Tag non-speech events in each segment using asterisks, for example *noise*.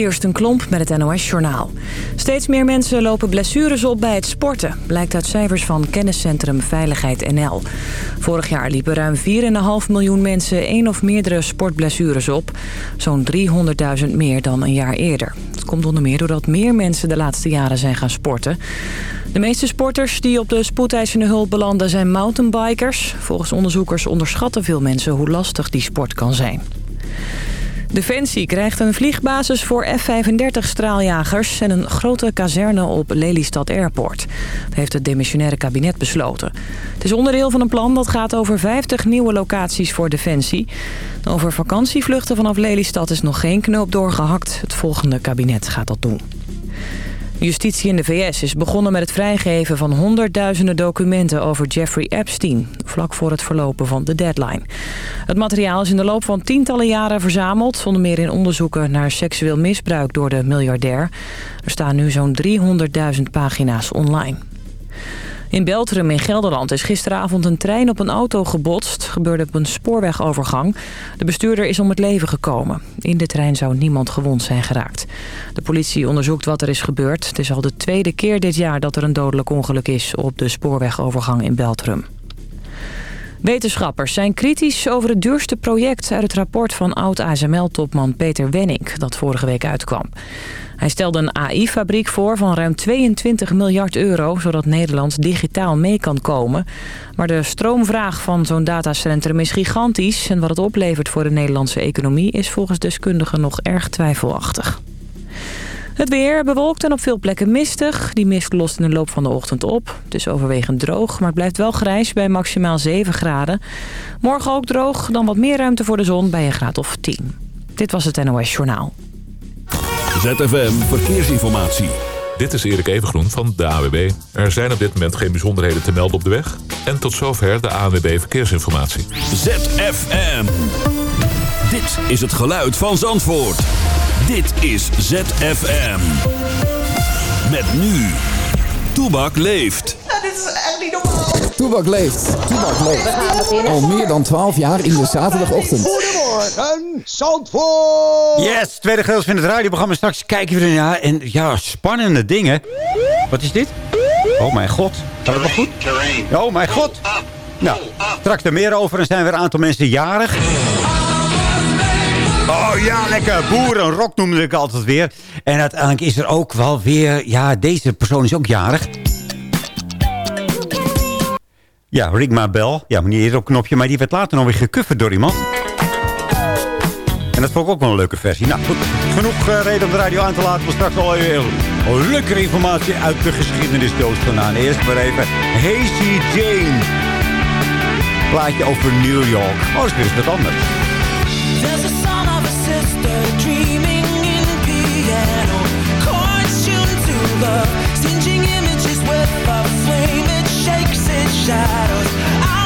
Kirsten Klomp met het NOS-journaal. Steeds meer mensen lopen blessures op bij het sporten... blijkt uit cijfers van kenniscentrum Veiligheid NL. Vorig jaar liepen ruim 4,5 miljoen mensen... één of meerdere sportblessures op. Zo'n 300.000 meer dan een jaar eerder. Dat komt onder meer doordat meer mensen de laatste jaren zijn gaan sporten. De meeste sporters die op de spoedeisende hulp belanden zijn mountainbikers. Volgens onderzoekers onderschatten veel mensen hoe lastig die sport kan zijn. Defensie krijgt een vliegbasis voor F-35-straaljagers... en een grote kazerne op Lelystad Airport. Dat heeft het demissionaire kabinet besloten. Het is onderdeel van een plan dat gaat over 50 nieuwe locaties voor Defensie. Over vakantievluchten vanaf Lelystad is nog geen knoop doorgehakt. Het volgende kabinet gaat dat doen. Justitie in de VS is begonnen met het vrijgeven van honderdduizenden documenten over Jeffrey Epstein, vlak voor het verlopen van de deadline. Het materiaal is in de loop van tientallen jaren verzameld, zonder meer in onderzoeken naar seksueel misbruik door de miljardair. Er staan nu zo'n 300.000 pagina's online. In Beltrum in Gelderland is gisteravond een trein op een auto gebotst. gebeurde op een spoorwegovergang. De bestuurder is om het leven gekomen. In de trein zou niemand gewond zijn geraakt. De politie onderzoekt wat er is gebeurd. Het is al de tweede keer dit jaar dat er een dodelijk ongeluk is op de spoorwegovergang in Beltrum. Wetenschappers zijn kritisch over het duurste project uit het rapport van oud-ASML-topman Peter Wenning, dat vorige week uitkwam. Hij stelde een AI-fabriek voor van ruim 22 miljard euro... zodat Nederland digitaal mee kan komen. Maar de stroomvraag van zo'n datacentrum is gigantisch... en wat het oplevert voor de Nederlandse economie... is volgens deskundigen nog erg twijfelachtig. Het weer bewolkt en op veel plekken mistig. Die mist lost in de loop van de ochtend op. Het is overwegend droog, maar het blijft wel grijs bij maximaal 7 graden. Morgen ook droog, dan wat meer ruimte voor de zon bij een graad of 10. Dit was het NOS Journaal. ZFM Verkeersinformatie. Dit is Erik Evengroen van de AWB. Er zijn op dit moment geen bijzonderheden te melden op de weg. En tot zover de ANWB Verkeersinformatie. ZFM. Dit is het geluid van Zandvoort. Dit is ZFM. Met nu. Toebak leeft. dit is echt niet normaal. Toebak leeft. Toebak leeft. Al meer dan 12 jaar in de zaterdagochtend. Goedemorgen, Zandvoort. Yes, tweede gedeelte van het radioprogramma. Straks kijken we ernaar. En ja, spannende dingen. Wat is dit? Oh mijn god. Gaat het wel goed? Oh mijn god. Nou, straks er meer over. En zijn weer een aantal mensen jarig. Oh ja, lekker. Boerenrock noemde ik altijd weer. En uiteindelijk is er ook wel weer... Ja, deze persoon is ook jarig. Ja, ring maar bel. Ja, maar niet eerder op knopje. Maar die werd later nog weer gekufferd door iemand. En dat vond ik ook wel een leuke versie. Nou goed, genoeg uh, reden om de radio aan te laten. We straks al heel, lekkere informatie uit de geschiedenisdoos vandaan. Eerst maar even Hazy Jane. Plaatje over New York. Oh, dat is weer wat anders. Love Singeing images with a flame It shakes its shadows Out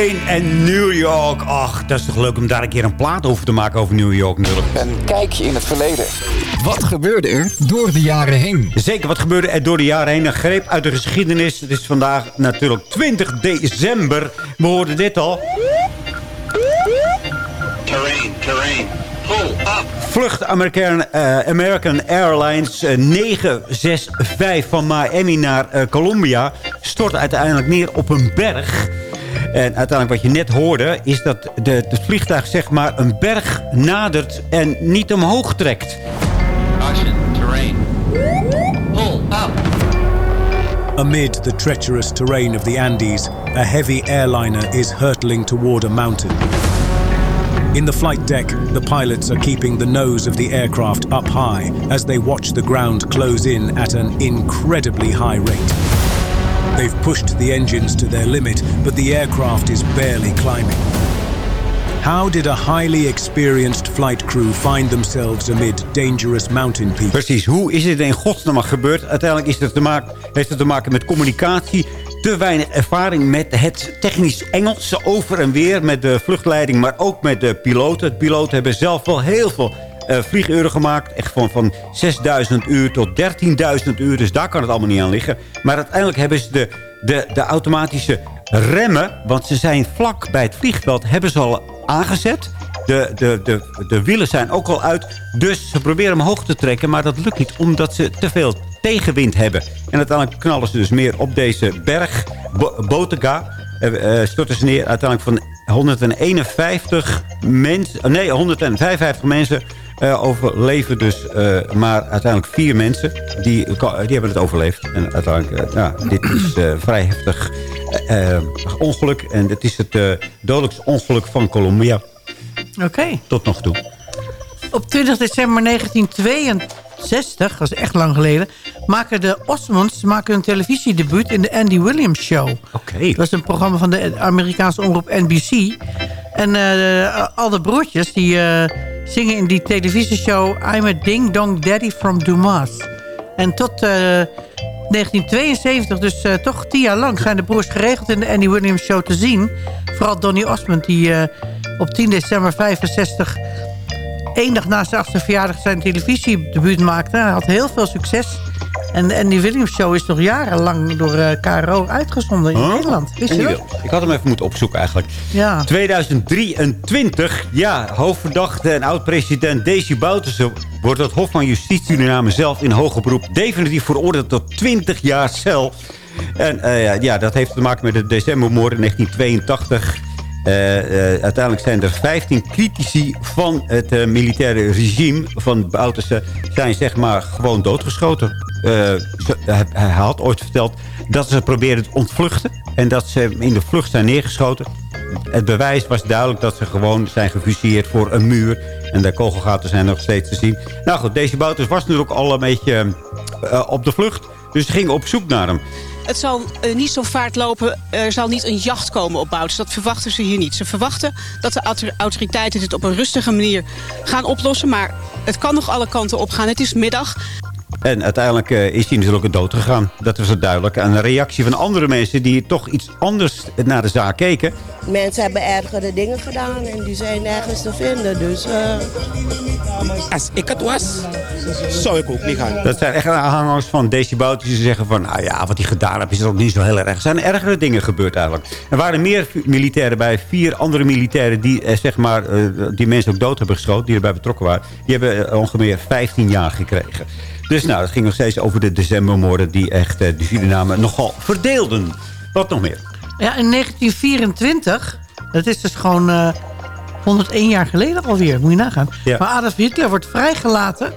Jane en New York. Ach, dat is toch leuk om daar een keer een plaat over te maken over New York natuurlijk. Een kijkje in het verleden. Wat gebeurde er door de jaren heen? Zeker, wat gebeurde er door de jaren heen? Een greep uit de geschiedenis. Het is vandaag natuurlijk 20 december. We hoorden dit al. Terrain, terrain. Pull up. Vlucht American, eh, American Airlines eh, 965 van Miami naar eh, Colombia... stort uiteindelijk neer op een berg. En uiteindelijk wat je net hoorde... is dat de, het vliegtuig zeg maar een berg nadert en niet omhoog trekt. Caution, terrain. Pull up. Amid the treacherous terrain of the Andes, a heavy airliner is hurtling toward a mountain. In the flight deck, the pilots are keeping the nose of the aircraft up high as they watch the ground close in at an incredibly high rate. They've pushed the engines to their limit, but the aircraft is barely climbing. How did a highly experienced flight crew find themselves amid dangerous mountain peaks? Precies, hoe is het in godsnaam gebeurd? Uiteindelijk is het te maken, heeft het te maken met communicatie. Te weinig ervaring met het technisch Engels over en weer. Met de vluchtleiding, maar ook met de piloten. De piloten hebben zelf wel heel veel eh, vlieguren gemaakt. Echt van, van 6.000 uur tot 13.000 uur. Dus daar kan het allemaal niet aan liggen. Maar uiteindelijk hebben ze de, de, de automatische remmen... want ze zijn vlak bij het vliegveld, hebben ze al aangezet. De, de, de, de wielen zijn ook al uit. Dus ze proberen hem hoog te trekken. Maar dat lukt niet omdat ze te veel tegenwind hebben. En uiteindelijk knallen ze dus meer op deze berg. Bo Botega eh, eh, storten ze neer. Uiteindelijk van 151 mensen... Nee, 155 mensen eh, overleven dus eh, maar uiteindelijk vier mensen. Die, die hebben het overleefd. En uiteindelijk, eh, ja, dit is vrij heftig ongeluk. En dit is het dodelijkste ongeluk van Colombia Oké. tot nog toe. Op 20 december 1962, dat is echt lang geleden... maken de Osmonds maken hun televisiedebuut in de Andy Williams Show. Oké. Dat was een programma van de Amerikaanse omroep NBC. En al de broertjes die zingen in die televisieshow... I'm a Ding Dong Daddy from Dumas. En tot eh, 1972, dus eh, toch tien jaar lang... zijn de broers geregeld in de Andy Williams Show te zien. Vooral Donny Osmond, die eh, op 10 december 65... één dag na zijn achtste verjaardag zijn televisiedebuut maakte. Hij had heel veel succes. En de Andy Williams Show is nog jarenlang door KRO uitgezonden in Huh? Nederland. Wist En je die dat? Ik had hem even moeten opzoeken eigenlijk. Ja. 2023, ja, hoofdverdachte en oud-president Desi Bouterse... wordt het Hof van Justitie Suriname zelf in hoger beroep... definitief veroordeeld tot 20 jaar cel. En eh, ja, dat heeft te maken met de decembermoord in 1982... Eh, uiteindelijk zijn er 15 critici van het militaire regime van Bouterse... zijn zeg maar gewoon doodgeschoten. Eh, hij, hij had ooit verteld dat ze probeerden te ontvluchten... en dat ze in de vlucht zijn neergeschoten. Het bewijs was duidelijk dat ze gewoon zijn gefuseerd voor een muur. En de kogelgaten zijn nog steeds te zien. Nou goed, deze Bouters was natuurlijk al een beetje eh, op de vlucht. Dus ze gingen op zoek naar hem. Het zal eh, niet zo vaart lopen. Er zal niet een jacht komen op Bouters. Dat verwachten ze hier niet. Ze verwachten dat de autor- autoriteiten dit op een rustige manier gaan oplossen. Maar het kan nog alle kanten op gaan. Het is middag. En uiteindelijk eh, is hij natuurlijk dood gegaan. Dat was het duidelijk. En een reactie van andere mensen die toch iets anders naar de zaak keken. Mensen hebben ergere dingen gedaan en die zijn nergens te vinden. Dus eh, Als ik het was, zou ik ook niet gaan. Dat zijn echt aanhangers van Desi Bouters die zeggen van... nou ja, wat hij gedaan heeft is ook niet zo heel erg. Er zijn ergere dingen gebeurd eigenlijk. Er waren meer militairen bij. Vier andere militairen die, eh, zeg maar, eh, die mensen ook dood hebben geschoten. Die erbij betrokken waren. Die hebben ongeveer 15 jaar gekregen. Dus nou, het ging nog steeds over de decembermoorden... die echt eh, de Suriname nogal verdeelden. Wat nog meer? Ja, in 1924, dat is dus gewoon eh 101 jaar geleden alweer, moet je nagaan. Ja. Maar Adolf Hitler wordt vrijgelaten,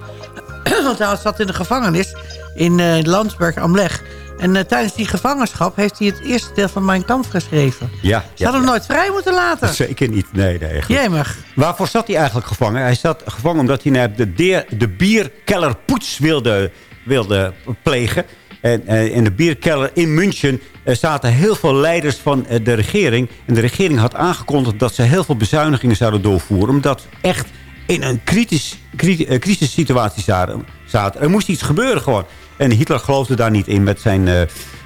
*clears throat* want hij zat in de gevangenis in eh Landsberg am Lech. En eh, tijdens die gevangenschap heeft hij het eerste deel van Mijn Kamp geschreven. Ja, Ze ja, hadden hem nooit vrij moeten laten. Zeker niet. Nee, nee. goed. Jemig. Waarvoor zat hij eigenlijk gevangen? Hij zat gevangen omdat hij naar de, deer, de bierkellerpoets wilde, wilde plegen. En eh, in de bierkeller in München eh, zaten heel veel leiders van de regering. En de regering had aangekondigd dat ze heel veel bezuinigingen zouden doorvoeren. Omdat echt in een kritisch, cri- eh, crisissituatie zaten. Er moest iets gebeuren gewoon. En Hitler geloofde daar niet in met zijn, eh,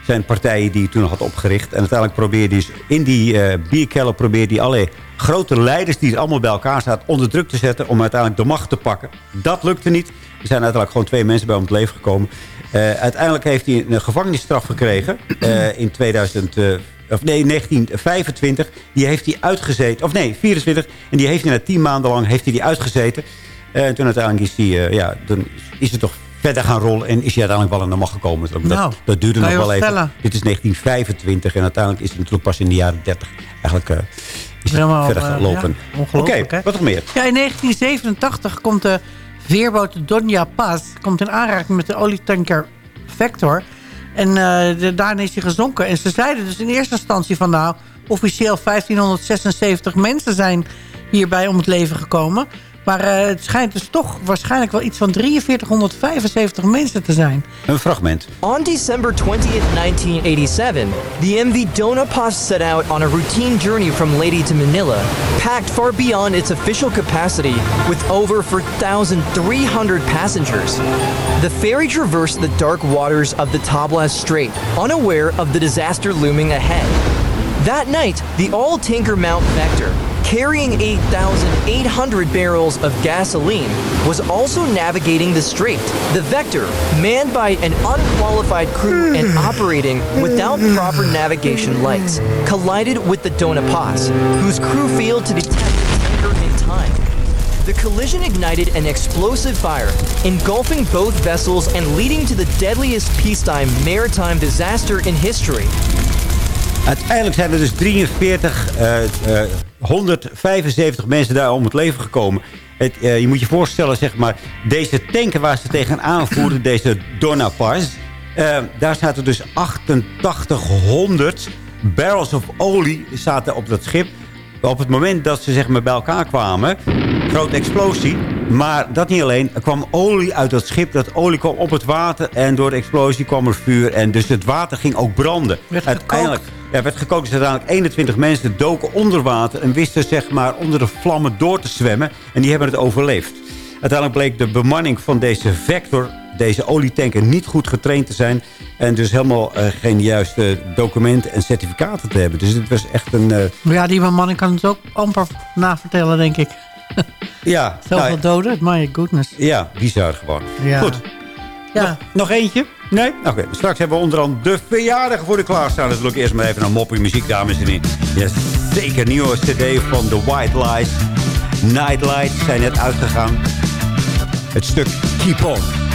zijn partijen die hij toen had opgericht. En uiteindelijk probeerde hij in die eh bierkelder probeerde hij alle grote leiders die allemaal bij elkaar zaten onder druk te zetten om uiteindelijk de macht te pakken. Dat lukte niet. Er zijn uiteindelijk gewoon twee mensen bij om het leven gekomen. Eh, uiteindelijk heeft hij een gevangenisstraf gekregen in 2000, eh, of nee, 1925. Die heeft hij uitgezeten. Of nee, 24. En die heeft hij na tien maanden lang heeft hij die uitgezeten. En toen uiteindelijk is hij, ja, dan is het toch verder gaan rollen. En is hij uiteindelijk wel aan de macht gekomen. Dat, Nou, dat duurde kan nog wel even. Dit is 1925 en uiteindelijk is het natuurlijk pas in de jaren 30 eigenlijk eh, is Helemaal, verder eh, gelopen. ja, Oké, wat nog meer? Ja, in 1987 komt de veerboot Donja Paz komt in aanraking met de olietanker Vector. En eh, de, daarna is hij gezonken. En ze zeiden dus in eerste instantie van nou... officieel 1576 mensen zijn hierbij om het leven gekomen. Maar eh, het schijnt dus toch waarschijnlijk wel iets van 4375 mensen te zijn. Een fragment. On December 20th, 1987, the MV Dona Paz set out on a routine journey from Leyte to Manila, packed far beyond its official capacity with over 4,300 passengers. The ferry traversed the dark waters of the Tablas Strait, unaware of the disaster looming ahead. That night, the all-tanker Mount Vector, carrying 8,800 barrels of gasoline, was also navigating the strait. The Vector, manned by an unqualified crew and *sighs* operating without proper navigation lights, collided with the Dona Paz, whose crew failed to detect the tanker in time. The collision ignited an explosive fire, engulfing both vessels and leading to the deadliest peacetime maritime disaster in history. Uiteindelijk zijn er dus 43, eh, eh, 175 mensen daar om het leven gekomen. Het, eh, je moet je voorstellen, zeg maar, deze tanker waar ze tegenaan voerden, *clears throat* deze Donna Paz. eh, daar zaten dus 8800 barrels of olie zaten op dat schip. Op het moment dat ze zeg maar, bij elkaar kwamen, grote explosie. Maar dat niet alleen, er kwam olie uit dat schip. Dat olie kwam op het water en door de explosie kwam er vuur. En dus het water ging ook branden. Werd Uiteindelijk ja, werd gekookt. Dus uiteindelijk 21 mensen doken onder water... en wisten zeg maar onder de vlammen door te zwemmen. En die hebben het overleefd. Uiteindelijk bleek de bemanning van deze Vector... deze olietanker niet goed getraind te zijn... en dus helemaal eh, geen juiste documenten en certificaten te hebben. Dus het was echt een... eh, ja, die man kan het ook amper navertellen, denk ik. *laughs* ja, *laughs* Zoveel nou, doden, my goodness. ja, bizar gewoon. Ja. Goed. Ja. Nog eentje? Nee? Oké, straks hebben we onder andere de verjaardag voor de klaarstaan. Dus ik eerst maar even naar mopping muziek, dames en heren. Ja, zeker nieuwe cd van The White Lies. Nightlights zijn net uitgegaan. Het stuk Keep On.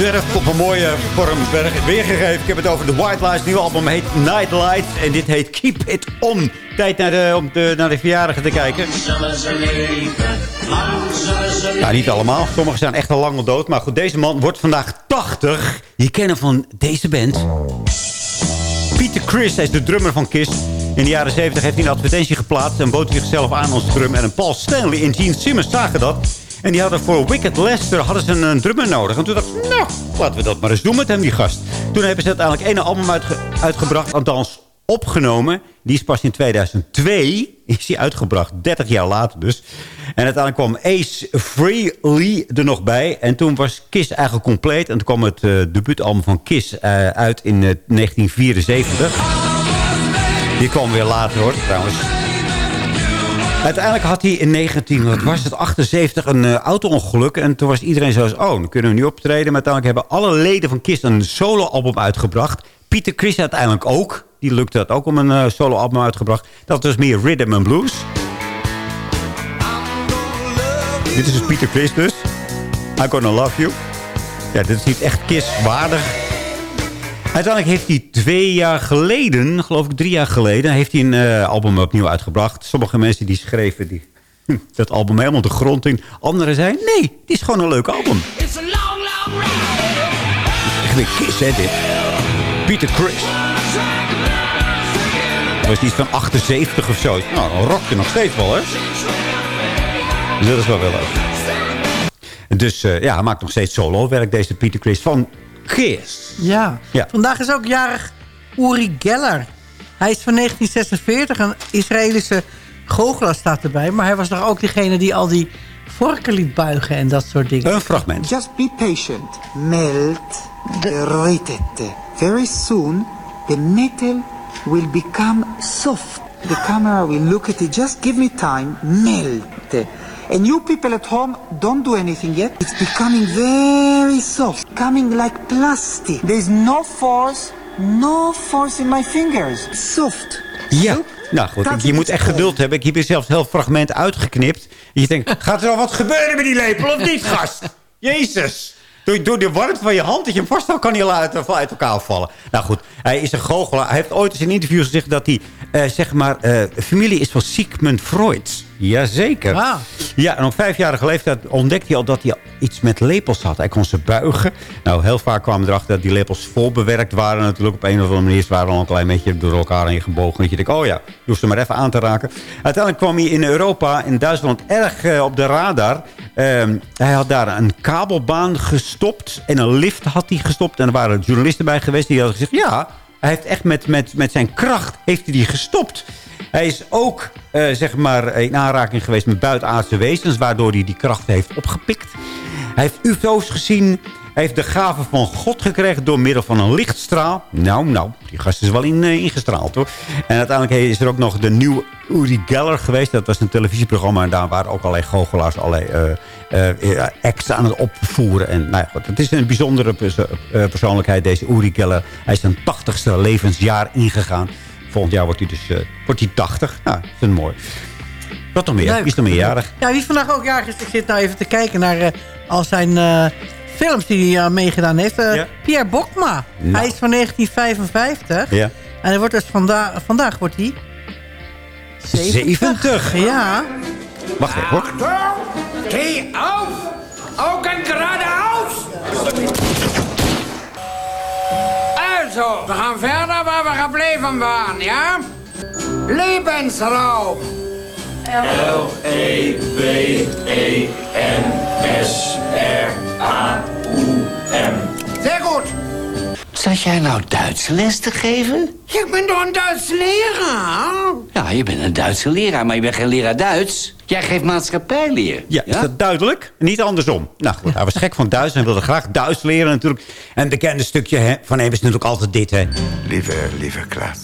Dwerf op een mooie vorm weer- weergegeven. Ik heb het over de White Lies. Het nieuwe album heet Night Light. En dit heet Keep It On. Tijd naar de, om de, naar de verjaardagen te kijken. Nou, niet allemaal. Sommigen zijn echt al lang al dood. Maar goed, deze man wordt vandaag 80. Je kent hem van deze band. Peter Chris, hij is de drummer van Kiss. In de jaren 70 heeft hij een advertentie geplaatst... en bood zichzelf aan als drum. En Paul Stanley en Gene Simmons zagen dat. En die hadden voor Wicked Lester hadden ze een, drummer nodig. En toen dacht ik, nou, laten we dat maar eens doen met hem, die gast. Toen hebben ze uiteindelijk één album uitge- uitgebracht. Althans, opgenomen. Die is pas in 2002 is die uitgebracht. 30 jaar later dus. En uiteindelijk kwam Ace Frehley er nog bij. En toen was Kiss eigenlijk compleet. En toen kwam het eh, debuutalbum van Kiss eh, uit in eh, 1974. Die kwam weer later hoor, trouwens. Uiteindelijk had hij in 19, wat was het, 78 een eh, auto-ongeluk. En toen was iedereen zo, oh, dan kunnen we nu optreden. Maar uiteindelijk hebben alle leden van Kiss een solo-album uitgebracht. Pieter Chris uiteindelijk ook. Die lukte het ook om een eh, solo-album uitgebracht. Dat was meer rhythm and blues. Dit is dus Pieter Chris dus. I'm Gonna Love You. Ja, dit is niet echt Kiss waardig. Uiteindelijk heeft hij twee jaar geleden, geloof ik drie jaar geleden... heeft hij een eh, album opnieuw uitgebracht. Sommige mensen die schreven die, hm, dat album helemaal de grond in. Anderen zeiden, nee, het is gewoon een leuk album. It's a long, long Echt weer Kiss, hè, dit. Peter Chris. Dat was iets van 78 of zo. Nou, dan rock je nog steeds wel, hè? Dus dat is wel wel leuk. Dus eh, ja, hij maakt nog steeds solo-werk, deze Peter Chris van Kiss. Ja. Ja. Vandaag is ook jarig Uri Geller. Hij is van 1946. Een Israëlische goochelaar staat erbij. Maar hij was toch ook degene die al die vorken liet buigen en dat soort dingen. Een fragment. Just be patient. Melt. Rotate. Very soon, the metal will become soft. The camera will look at it. Just give me time. Melt. And you people at home, don't do anything yet. It's becoming very soft. Coming like plastic. There's no force. No force in my fingers. Soft. Ja. Nou goed, Dat je moet echt geduld hebben. Ik heb hier zelfs heel fragment uitgeknipt. En je denkt, *laughs* gaat er al wat gebeuren met die lepel of niet, gast? Jezus. Door, door de warmte van je hand dat je hem vasthoudt, kan hij al uit, uit elkaar vallen. Nou goed, hij is een goochelaar. Hij heeft ooit eens in een interview gezegd dat hij, eh, zeg maar, eh, familie is van Sigmund Freud. Jazeker. Ah. Ja, en op vijfjarige leeftijd ontdekte hij al dat hij iets met lepels had. Hij kon ze buigen. Nou, heel vaak kwamen erachter dat die lepels vol bewerkt waren. Natuurlijk op een of andere manier. Ze waren al een klein beetje door elkaar heen gebogen. Dat je denkt, oh ja, je hoeft ze maar even aan te raken. Uiteindelijk kwam hij in Europa, in Duitsland, erg eh, op de radar. Ehm, hij had daar een kabelbaan gestopt. En een lift had hij gestopt. En er waren journalisten bij geweest die hadden gezegd... ja, hij heeft echt met, met, met zijn kracht heeft hij die gestopt. Hij is ook eh, zeg maar in aanraking geweest met buitenaardse wezens... waardoor hij die kracht heeft opgepikt. Hij heeft ufo's gezien. Hij heeft de gave van God gekregen door middel van een lichtstraal. Nou, nou, die gast is wel in, eh, ingestraald hoor. En uiteindelijk is er ook nog de nieuwe Uri Geller geweest. Dat was een televisieprogramma en daar waren ook allerlei goochelaars... allerlei eh, eh, acts aan het opvoeren. En nou ja, goed, het is een bijzondere perso- persoonlijkheid, deze Uri Geller. Hij is zijn tachtigste levensjaar ingegaan. Volgend jaar wordt hij dus wordt hij 80. Nou, dat is een mooi. Wat nog meer? Leuk. Wie is nog meerjarig? Ja, wie vandaag ook jarig is, ik zit nou even te kijken naar al zijn films die hij uh, meegedaan heeft. Eh, Ja. Pierre Bokma. Nou. Hij is van 1955. Ja. En hij wordt dus vanda vandaag wordt hij... 70. Ja. Wacht even hoor. Steh auf! Augen geradeaus! Also, we gaan verder waar we gebleven waren, ja? Lebensraum! L-E-B-E-N-S-R-A-U-M. Sehr goed. Zat jij nou Duits les te geven? Ik ben toch een Duits leraar? Ja, je bent een Duitse leraar, maar je bent geen leraar Duits. Jij geeft maatschappijleer. Ja, is dat duidelijk? Niet andersom. Nou goed, hij was gek van Duits en wilde graag Duits leren natuurlijk. En het bekende stukje hè, van hem is natuurlijk altijd dit, hè. Lieve, lieve Klaas.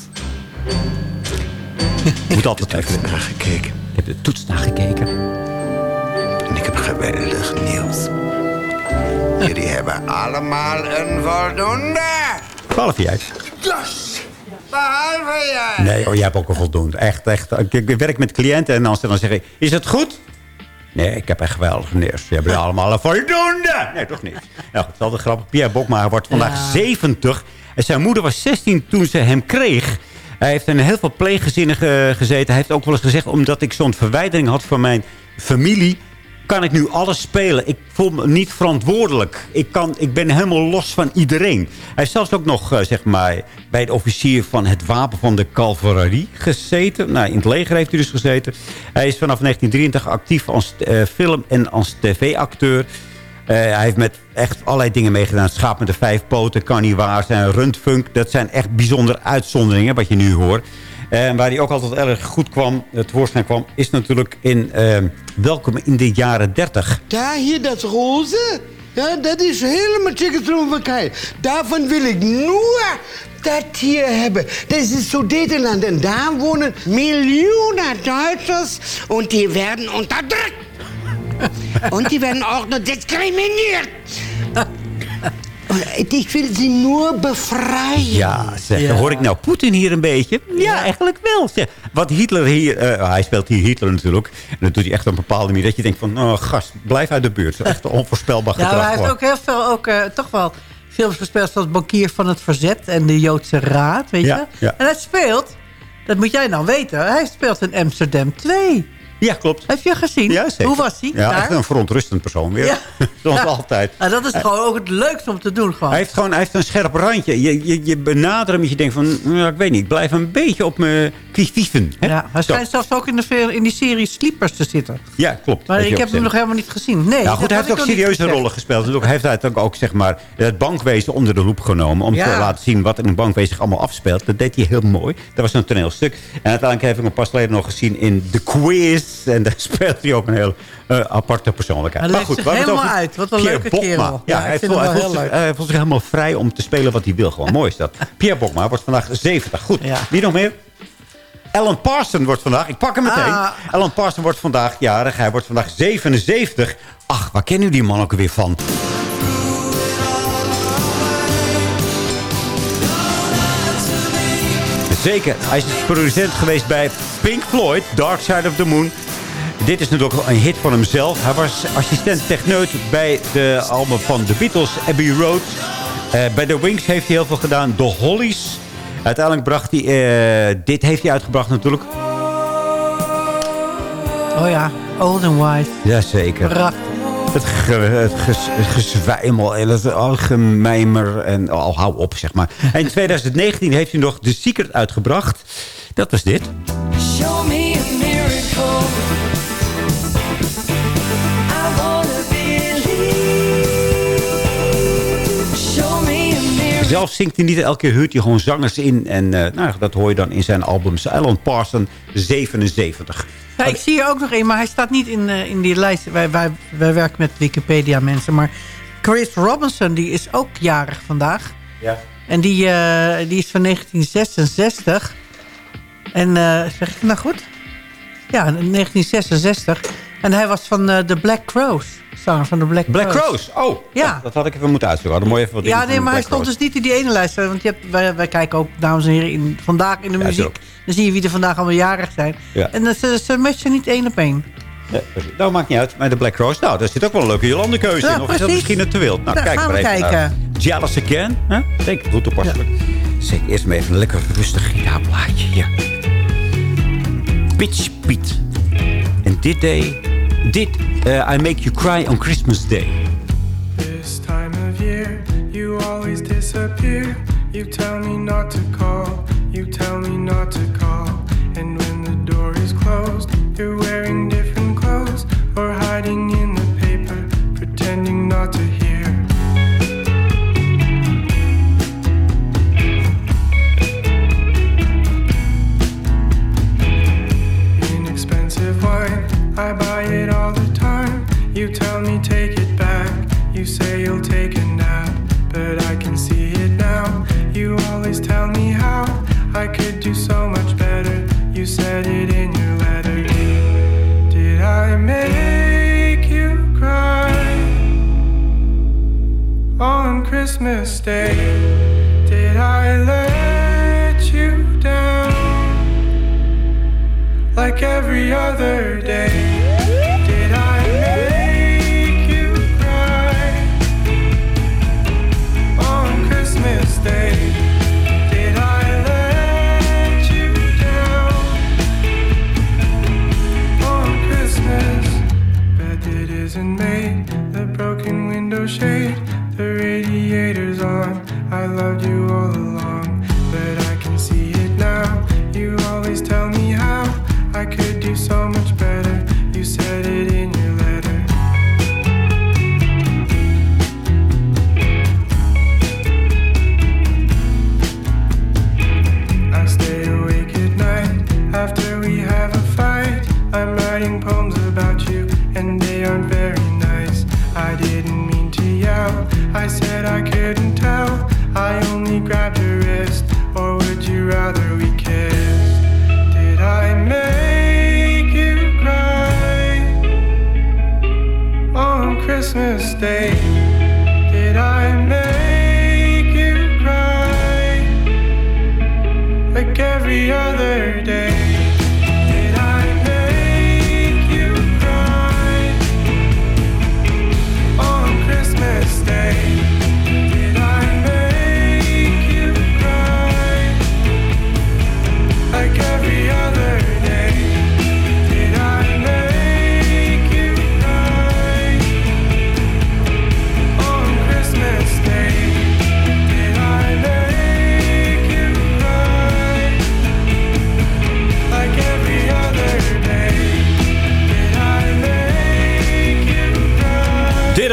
*laughs* Moet altijd even... naar gekeken. Ik heb de toets nagekeken. En ik heb geweldig nieuws. Jullie hebben allemaal een voldoende. Behalve jij. Yes! Behalve jij. Nee, oh, jij hebt ook een voldoende. Echt, echt. Ik, ik werk met cliënten en als ze dan zeggen, is het goed? Nee, ik heb echt geweldige neers. Ze hebben allemaal een voldoende. Nee, toch niet. Nou, het is altijd grappig. Pierre Bokma wordt vandaag 70. En zijn moeder was 16 toen ze hem kreeg. Hij heeft in heel veel pleeggezinnen ge- gezeten. Hij heeft ook wel eens gezegd... omdat ik zo'n verwijdering had van mijn familie... kan ik nu alles spelen. Ik voel me niet verantwoordelijk. Ik, kan, ik ben helemaal los van iedereen. Hij is zelfs ook nog eh, zeg maar, bij de officier van het wapen van de calvarie gezeten. Nou, in het leger heeft hij dus gezeten. Hij is vanaf 1933 actief als eh, film- en als tv-acteur. Eh, hij heeft met echt allerlei dingen meegedaan. Schaap met de vijf poten, waar zijn. Rundfunk, dat zijn echt bijzondere uitzonderingen wat je nu hoort. En waar hij ook altijd erg goed kwam, het voorschijn kwam... is natuurlijk in eh, Welkom in de jaren 30. Daar hier, dat roze. Ja, dat is helemaal Tsjechoslowakije. Daarvan wil ik nur dat hier hebben. Dat is Sudetenland. En daar wonen miljoenen Duitsers. En die werden onderdrukt. En die werden ook nog discrimineerd. Ik wil ze nur bevrijden. Ja, zeg, hoor ik nou Poetin hier een beetje? Ja, eigenlijk wel. Zeg. Wat Hitler hier... eh, hij speelt hier Hitler natuurlijk. En dat doet hij echt op een bepaalde manier. Dat je denkt van, oh, gast, blijf uit de buurt. Echt onvoorspelbaar Ja, gedrag. maar hij heeft ook heel veel, ook, eh, toch wel films gespeeld... zoals Bankier van het Verzet en de Joodse Raad, weet Ja, je? ja. En hij speelt, dat moet jij nou weten... hij speelt in Amsterdam 2. Ja, klopt. Heb je gezien? Ja, zeker. Hoe was hij Ja, daar? echt een verontrustend persoon weer. Ja. *laughs* Zoals Ja. altijd. Nou, dat is gewoon ook het leukste om te doen. Gewoon. Hij heeft gewoon hij heeft een scherp randje. Je, je, je benadert hem en je denkt van... nou, ik weet niet, ik blijf een beetje op mijn kwieven. ja, hij schijnt zelfs ook in, de, in die serie Sleepers te zitten. Ja, klopt. Maar ik ook heb hem nog helemaal niet gezien. Nee, Ja, goed, hij heeft ook serieuze rollen gespeeld. Dus ook, hij heeft uiteindelijk ook zeg maar, het bankwezen onder de loep genomen. Om Ja. te laten zien wat in een bankwezen zich allemaal afspeelt. Dat deed hij heel mooi. Dat was een toneelstuk. En uiteindelijk heb ik hem pas geleden nog gezien in The Quiz. *laughs* En daar speelt hij ook een heel eh, aparte persoonlijkheid. Hij we hebben het helemaal over uit. Wat een Pierre leuke Bokma. kerel. Ja, hij, voelt, hij, voelt zich, hij voelt zich helemaal vrij om te spelen wat hij wil. Gewoon mooi is dat. *laughs* Pierre Bokma wordt vandaag 70. Goed, wie nog meer? Alan Parson wordt vandaag, ik pak hem meteen. Ah. Alan Parson wordt vandaag jarig. Hij wordt vandaag 77. Ach, waar kennen u die man ook weer van? Zeker, hij is producent geweest bij Pink Floyd, Dark Side of the Moon. Dit is natuurlijk een hit van hemzelf. Hij was assistent techneut bij de album van The Beatles, Abbey Road. Eh, bij The Wings heeft hij heel veel gedaan. The Hollies. Uiteindelijk bracht hij... eh, dit heeft hij uitgebracht natuurlijk. Oh ja, Old and Wise. Jazeker. Prachtig. Het, ge, het, ges, gezwijmel en het algemijmer. En oh, hou op, zeg maar. En *laughs* in 2019 heeft hij nog The Secret uitgebracht. Dat was dit. Zelf zingt hij niet. Elke keer huurt hij gewoon zangers in. En eh, nou, dat hoor je dan in zijn albums. Alan Parson, 77. Ja, ik zie er ook nog een, maar hij staat niet in, eh, in die lijst. Wij, wij, wij werken met Wikipedia mensen. Maar Chris Robinson, die is ook jarig vandaag. Ja. En die, eh, die is van 1966. En eh, zeg ik het nou goed? Ja, 1966. En hij was van eh, de Black Crows. Zanger van de Black, Black Crows. Oh, Ja. Dat, dat had ik even moeten uitzoeken. Hadden mooi even wat Ja, nee, maar hij stond Crows. dus niet in die ene lijst. Want je hebt, wij, wij kijken ook, dames en heren, in, vandaag in de Ja, muziek. Dan zie je wie er vandaag allemaal jarig zijn. Ja. En dan, ze, ze matchen niet één op één. Ja, nou, maakt niet uit. Maar de Black Crows, nou, daar zit ook wel een leuke Jolande-keuze Ja, in. Of is dat misschien het te wild? Nou, Nou, kijk maar we even kijken. naar Jealous Again. Denk ik, goed toepasselijk. Zeg eerst maar even een lekker rustig gitaarplaatje hier. Pitch Pete. En they... Did eh, I Make You Cry on Christmas Day. This time of year, you always disappear. You tell me not to call, you tell me not to call. Christmas Did I let you down? like every other day. Christmas Day? Did I make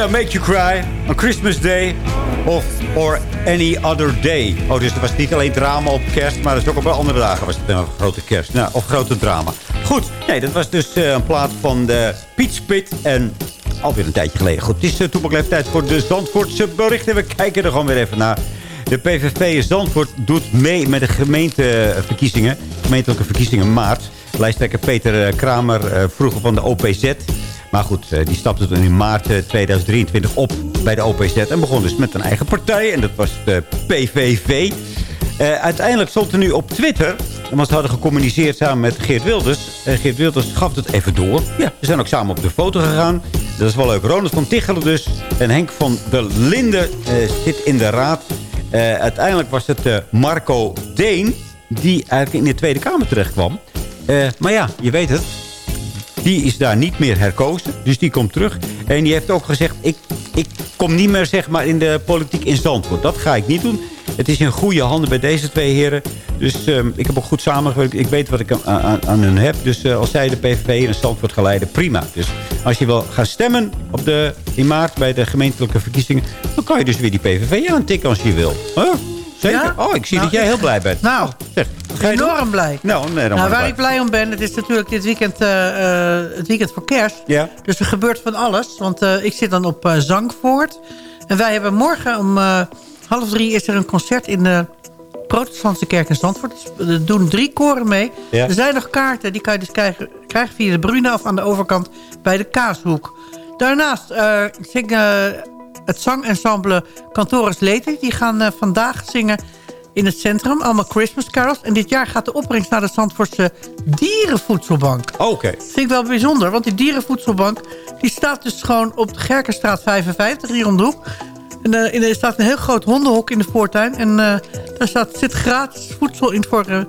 Make You Cry on Christmas Day of or Any Other Day? Oh, dus het was niet alleen drama op kerst, maar dus ook op andere dagen was het een grote kerst. Nou, of grote drama. Goed, nee, dat was dus eh, een plaat van de Peach Pit en alweer een tijdje geleden. Goed, het is uh, tijd voor de Zandvoortse berichten. We kijken er gewoon weer even naar. De PVV Zandvoort doet mee met de gemeenteverkiezingen. Gemeentelijke verkiezingen maart. Lijsttrekker Peter eh, Kramer, vroeger van de OPZ. Maar goed, eh, die stapte toen in maart eh, 2023 op bij de OPZ. En begon dus met een eigen partij. En dat was de PVV. Eh, uiteindelijk stond er nu op Twitter... want ze hadden gecommuniceerd samen met Geert Wilders. En Geert Wilders gaf het even door. Ja, ze zijn ook samen op de foto gegaan. Dat is wel leuk. Ronald van Tichelen dus. En Henk van der Linden eh, zit in de raad. Eh, uiteindelijk was het eh, Marco Deen... die eigenlijk in de Tweede Kamer terecht kwam. Eh, maar ja, je weet het. Die is daar niet meer herkozen. Dus die komt terug. En die heeft ook gezegd... ik, ik kom niet meer zeg maar, in de politiek in Zandvoort. Dat ga ik niet doen. Het is in goede handen bij deze twee heren. Dus ehm, ik heb ook goed samengewerkt. Ik weet wat ik aan, aan, aan hun heb. Dus eh, als zij de PVV in Zandvoort gaan leiden, prima. Dus als je wil gaan stemmen op de, in maart bij de gemeentelijke verkiezingen... dan kan je dus weer die PVV aantikken als je wil. Huh? Zeker? Ja? Oh, ik zie Nou, dat jij heel blij bent. Nou, Zeg? Enorm blij. Nou, nee, dan Nou, waar ik blij om ben, het is natuurlijk dit weekend, eh, eh, het weekend voor kerst. Ja. Dus er gebeurt van alles. Want eh, ik zit dan op Zangvoort. En wij hebben morgen om half drie is er een concert in de protestantse kerk in Zandvoort. Dus Er doen drie koren mee. Ja. Er zijn nog kaarten, die kan je dus krijgen, krijgen via de Bruna of aan de overkant bij de Kaashoek. Daarnaast eh zingen het zangensemble Cantoris Leti. Die gaan vandaag zingen in het centrum. Allemaal Christmas carols. En dit jaar gaat de opbrengst naar de Zandvoortse Dierenvoedselbank. Oké. vind ik wel bijzonder, want die dierenvoedselbank... die staat dus gewoon op de Gerkenstraat 55, hier om de hoek. En, eh, in, er staat een heel groot hondenhok in de voortuin. En eh, daar staat, zit gratis voedsel in voor eh,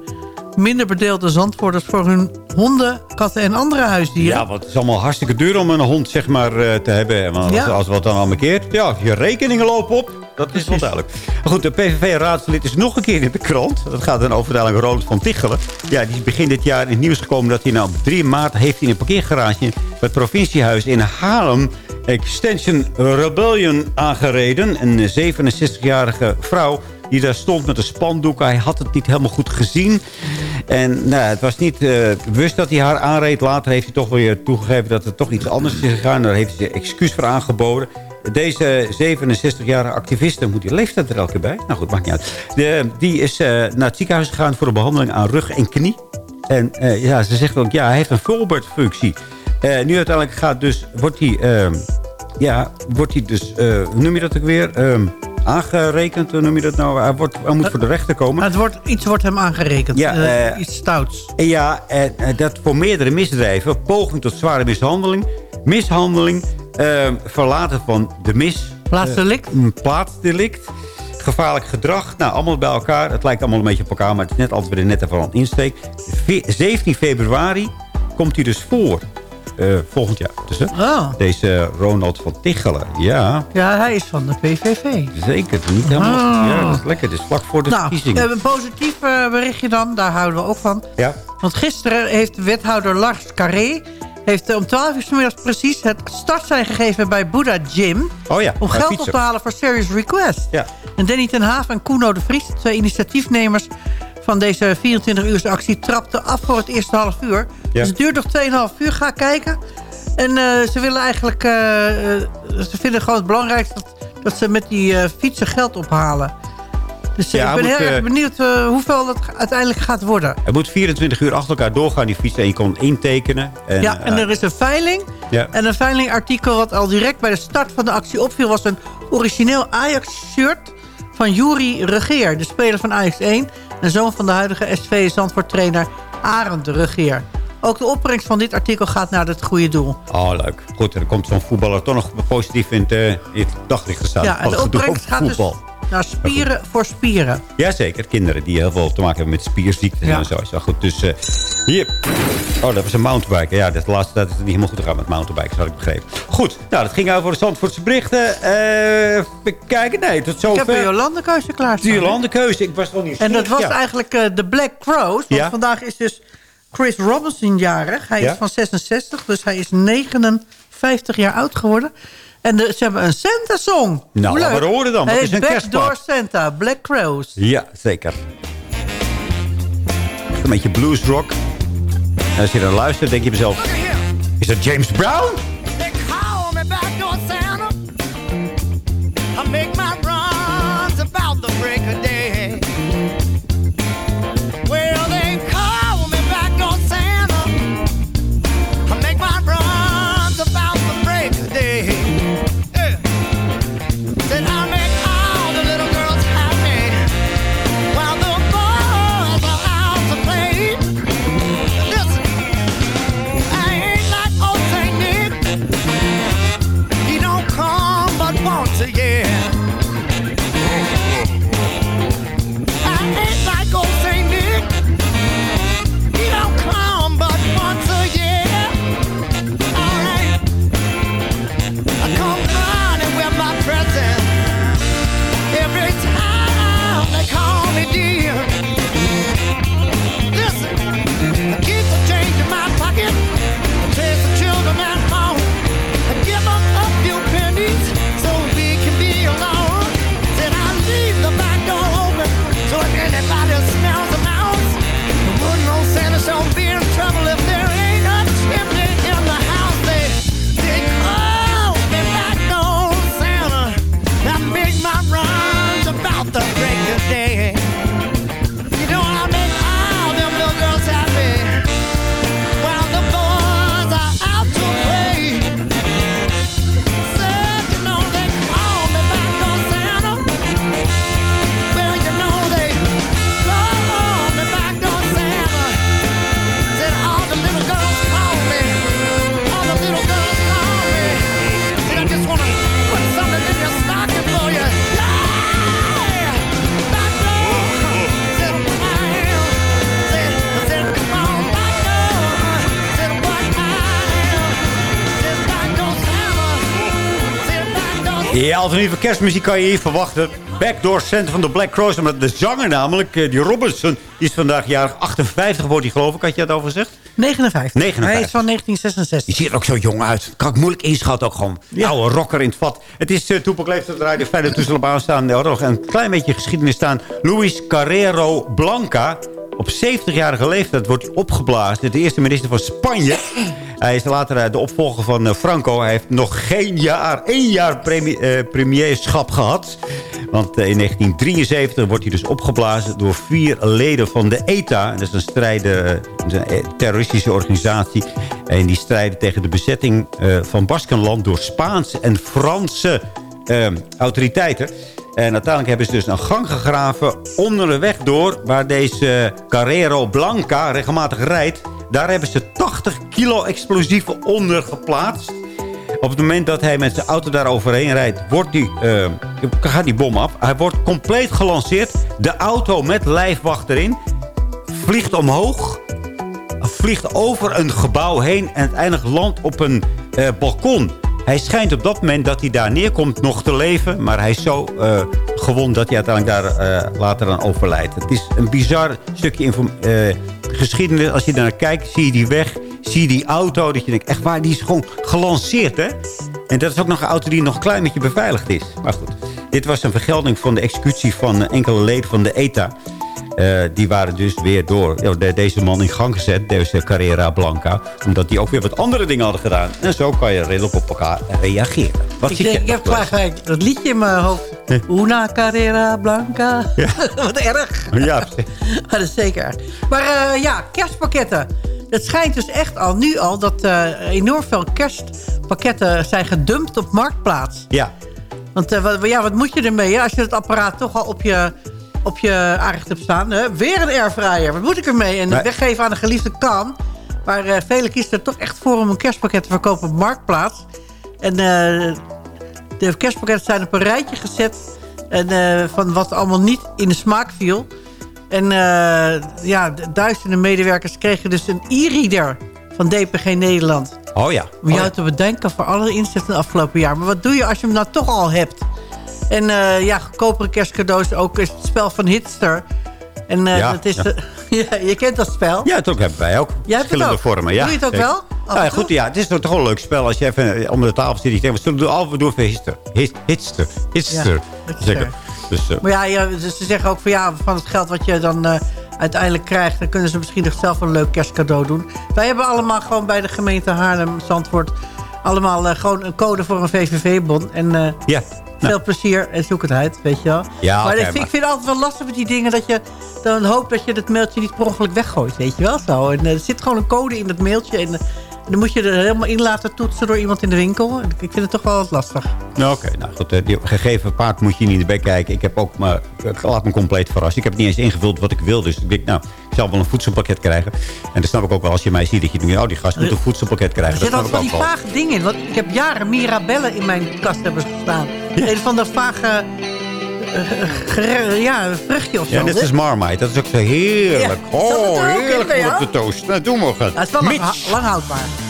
minder bedeelde zandvoorders... voor hun honden, katten en andere huisdieren. Ja, want het is allemaal hartstikke duur om een hond zeg maar, eh, te hebben. Want als, Ja. als wat dan allemaal keert, ja, je rekeningen lopen op. Dat is wel duidelijk. Maar goed, de PVV-raadslid is nog een keer in de krant. Dat gaat dan over dadelijk van Tichelen. Ja, die is begin dit jaar in het nieuws gekomen dat hij nou op 3 maart heeft in een parkeergarage bij het provinciehuis in Haarlem Extension Rebellion aangereden. Een 67-jarige vrouw die daar stond met een spandoek. Hij had het niet helemaal goed gezien. En nou, het was niet eh, bewust dat hij haar aanreed. Later heeft hij toch weer toegegeven dat het toch iets anders is gegaan. Daar heeft hij excuus voor aangeboden. Deze 67-jarige activiste, moet die leeftijd er elke bij? Nou goed, maakt niet uit. De, die is eh, naar het ziekenhuis gegaan voor een behandeling aan rug en knie. En eh, ja, ze zegt ook, ja, hij heeft een Fulbert-functie. Nu uiteindelijk gaat dus, wordt hij, ehm, ja, wordt hij dus, hoe noem je dat ook weer? Aangerekend, hoe noem je dat nou? Hij, wordt, hij moet voor de rechter komen. Het wordt, iets wordt hem aangerekend. Ja, Eh, eh, iets stouts. Ja, en eh, dat voor meerdere misdrijven. Poging tot zware mishandeling. Mishandeling. eh, verlaten van de mis. Plaatsdelict. eh, een plaatsdelict. Gevaarlijk gedrag. Nou, allemaal bij elkaar. Het lijkt allemaal een beetje op elkaar. Maar het is net altijd weer net even een insteek. Ve- 17 februari komt hij dus voor. Eh, volgend jaar. Dus? Oh. Deze Ronald van Tichelen. Ja, Ja, hij is van de PVV. zeker. Niet helemaal. Ah. Ja, dat is lekker. Het is vlak voor de nou, verkiezingen. eh, een positief eh, berichtje dan. Daar houden we ook van. Ja. Want gisteren heeft wethouder Lars Carré... heeft om 12 uur 's middags precies het startsein gegeven bij Buddha Gym... Oh ja, om geld op te halen voor Serious Request. Ja. En Danny ten Haaf en Kuno de Vries, twee initiatiefnemers... van deze 24-uurse actie, trapten af voor het eerste half uur. Ja. Dus het duurt nog 2,5 uur. Ga kijken. En eh, ze willen eigenlijk... eh, eh, ze vinden gewoon het belangrijkste... dat, dat ze met die fietsen geld ophalen. Dus Ja, ik ben moet, heel erg benieuwd hoeveel dat uiteindelijk gaat worden. Het moet 24 uur achter elkaar doorgaan, die fiets. En je kon intekenen. En, ja, en er is een veiling. Ja. En een veilingartikel wat al direct bij de start van de actie opviel... was een origineel Ajax-shirt van Juri Regeer. De speler van Ajax 1 en zoon van de huidige SV Zandvoort-trainer Arend Regeer. Ook de opbrengst van dit artikel gaat naar het goede doel. Oh, leuk. Goed, en dan komt zo'n voetballer toch nog positief in het, eh, in het daglicht te staan. Ja, en de opbrengst gaat dus naar spieren voor spieren. Jazeker, kinderen die heel veel te maken hebben met spierziekten Ja. en zo. Is wel goed. Dus eh, hier. Oh, dat was een mountainbike. Ja, dat laatste tijd is het niet helemaal goed gegaan met mountainbikes, had ik begrepen. Goed, nou, dat ging over de Zandvoortse berichten. Even kijken, nee, tot Ik zover. heb een Jolande-keuze klaar. Die Jolande-keuze, ik was wel niet En dat was eigenlijk eh, de Black Crows. Want Ja. vandaag is dus Chris Robinson jarig. Hij is van 66, dus hij is 59 jaar oud geworden. En de- ze hebben een Santa-song. Nou, laten we horen dan. Hij is een Backdoor? Santa, Black Crows. Ja, zeker. Een beetje bluesrock. En als je dan luistert, denk je mezelf... Is dat James Brown? Call me backdoor Santa. I make Ja, alternatieve kerstmuziek kan je hier verwachten. Backdoor Center van de Black Crows. Omdat de zanger namelijk, eh, die Robinson, die is vandaag jarig 58 wordt hij geloof ik. Had je dat al gezegd? 59. 59. Hij is van 1966. Die ziet er ook zo jong uit. Kan ik moeilijk inschatten ook gewoon. Oude rocker in het vat. Het is uh, Toepak Leeftijd Radio. Fijn dat toestel op aanstaan. Er nog een klein beetje geschiedenis staan. Luis Carrero Blanca. Op 70-jarige leeftijd wordt hij opgeblazen. De eerste minister van Spanje. Hij is later eh, de opvolger van eh, Franco. Hij heeft nog geen jaar, één jaar eh, premierschap gehad. Want in 1973 wordt hij dus opgeblazen door vier leden van de ETA. Dat is een, strijden, een terroristische organisatie. En die strijden tegen de bezetting van Baskenland door Spaanse en Franse autoriteiten. En uiteindelijk hebben ze dus een gang gegraven onder de weg door... waar deze Carrero Blanca regelmatig rijdt. Daar hebben ze 80 kilo explosieven onder geplaatst. Op het moment dat hij met zijn auto daar overheen rijdt... Wordt die, eh, gaat die bom af. Hij wordt compleet gelanceerd. De auto met lijfwacht erin vliegt omhoog. vliegt over een gebouw heen... en uiteindelijk landt op een eh, balkon. Hij schijnt op dat moment dat hij daar neerkomt nog te leven. Maar hij is zo eh, gewond dat hij uiteindelijk daar eh, later aan overlijdt. Het is een bizar stukje eh, geschiedenis. Als je daar naar kijkt, zie je die weg, zie je die auto. Dat je denkt, echt waar, die is gewoon gelanceerd, hè? En dat is ook nog een auto die nog een klein beetje beveiligd is. Maar goed, dit was een vergelding van de executie van enkele leden van de ETA. Eh, die waren dus weer door ja, de- deze man in gang gezet, deze Carrera Blanca. Omdat die ook weer wat andere dingen hadden gedaan. En zo kan je redelijk op elkaar reageren. Wat ik, zie denk, je? ik heb gelijk gelijk dat liedje in mijn hoofd. Una Carrera Blanca. *laughs* Wat erg. Ja, *laughs* dat is zeker. Maar eh, ja, kerstpakketten. Het schijnt dus echt al nu al dat eh, enorm veel kerstpakketten zijn gedumpt op Marktplaats. ja. Want wat, ja, wat moet je ermee hè? als je het apparaat toch al op je, op je aanrecht hebt staan? Hè? Weer een airfryer, wat moet ik ermee? En Nee. weggeven aan een geliefde kan. Maar eh velen kiezen er toch echt voor om een kerstpakket te verkopen op Marktplaats. En eh, de kerstpakketten zijn op een rijtje gezet. En, eh, van wat allemaal niet in de smaak viel. En ja, de duizenden medewerkers kregen dus een e-reader van DPG Nederland. Oh ja. Om jou te bedenken voor alle inzetten het afgelopen jaar. Maar wat doe je als je hem nou toch al hebt? En eh, ja, goedkopere kerstcadeaus. Ook is het spel van Hitster. En eh, Ja, dat is ja. de- *laughs* ja, je kent dat spel. Ja, dat ook hebben wij ook. Jij hebt het Verschillende ook. vormen. Ja, Doe je het ook wel? Af Ja, goed, ja, het is toch een leuk spel als je even eh, onder de tafel zit. Je denkt, we doen al we doen even hitster. Hit- Hitster. Hitster. Zeker. Dus, Maar ja, ze zeggen ook van ja, van het geld wat je dan uiteindelijk krijgt... dan kunnen ze misschien nog zelf een leuk kerstcadeau doen. Wij hebben allemaal gewoon bij de gemeente Haarlem, Zandvoort... allemaal eh, gewoon een code voor een VVV-bon. En eh, ja. veel plezier en zoek het uit, weet je wel. Ja, maar ik, vind, maar- ik vind het altijd wel lastig met die dingen... dat je dan hoopt dat je het mailtje niet per ongeluk weggooit, weet je wel zo. En eh, er zit gewoon een code in dat mailtje... en dan moet je er helemaal in laten toetsen door iemand in de winkel. Ik vind het toch wel wat lastig. Nou, Oké, nou goed. eh, Die gegeven paard moet je niet erbij kijken. Ik heb ook maar... Ik laat me compleet verrassen. Ik heb niet eens ingevuld wat ik wil. Dus ik denk, nou, ik zal wel een voedselpakket krijgen. En dan snap ik ook wel als je mij ziet dat je denkt... Oh, die gast moet een voedselpakket Er krijgen. Dat zitten snap altijd die vage dingen in. Want ik heb jaren mirabellen in mijn kast hebben staan. Een van de vage... ja, een vruchtje of zo. Ja, hè? als Marmite. Dat is ook zo heerlijk. Ja, er Oh, heerlijk voor de toast. Nou, doe maar. Ja, het is wel lang houdbaar.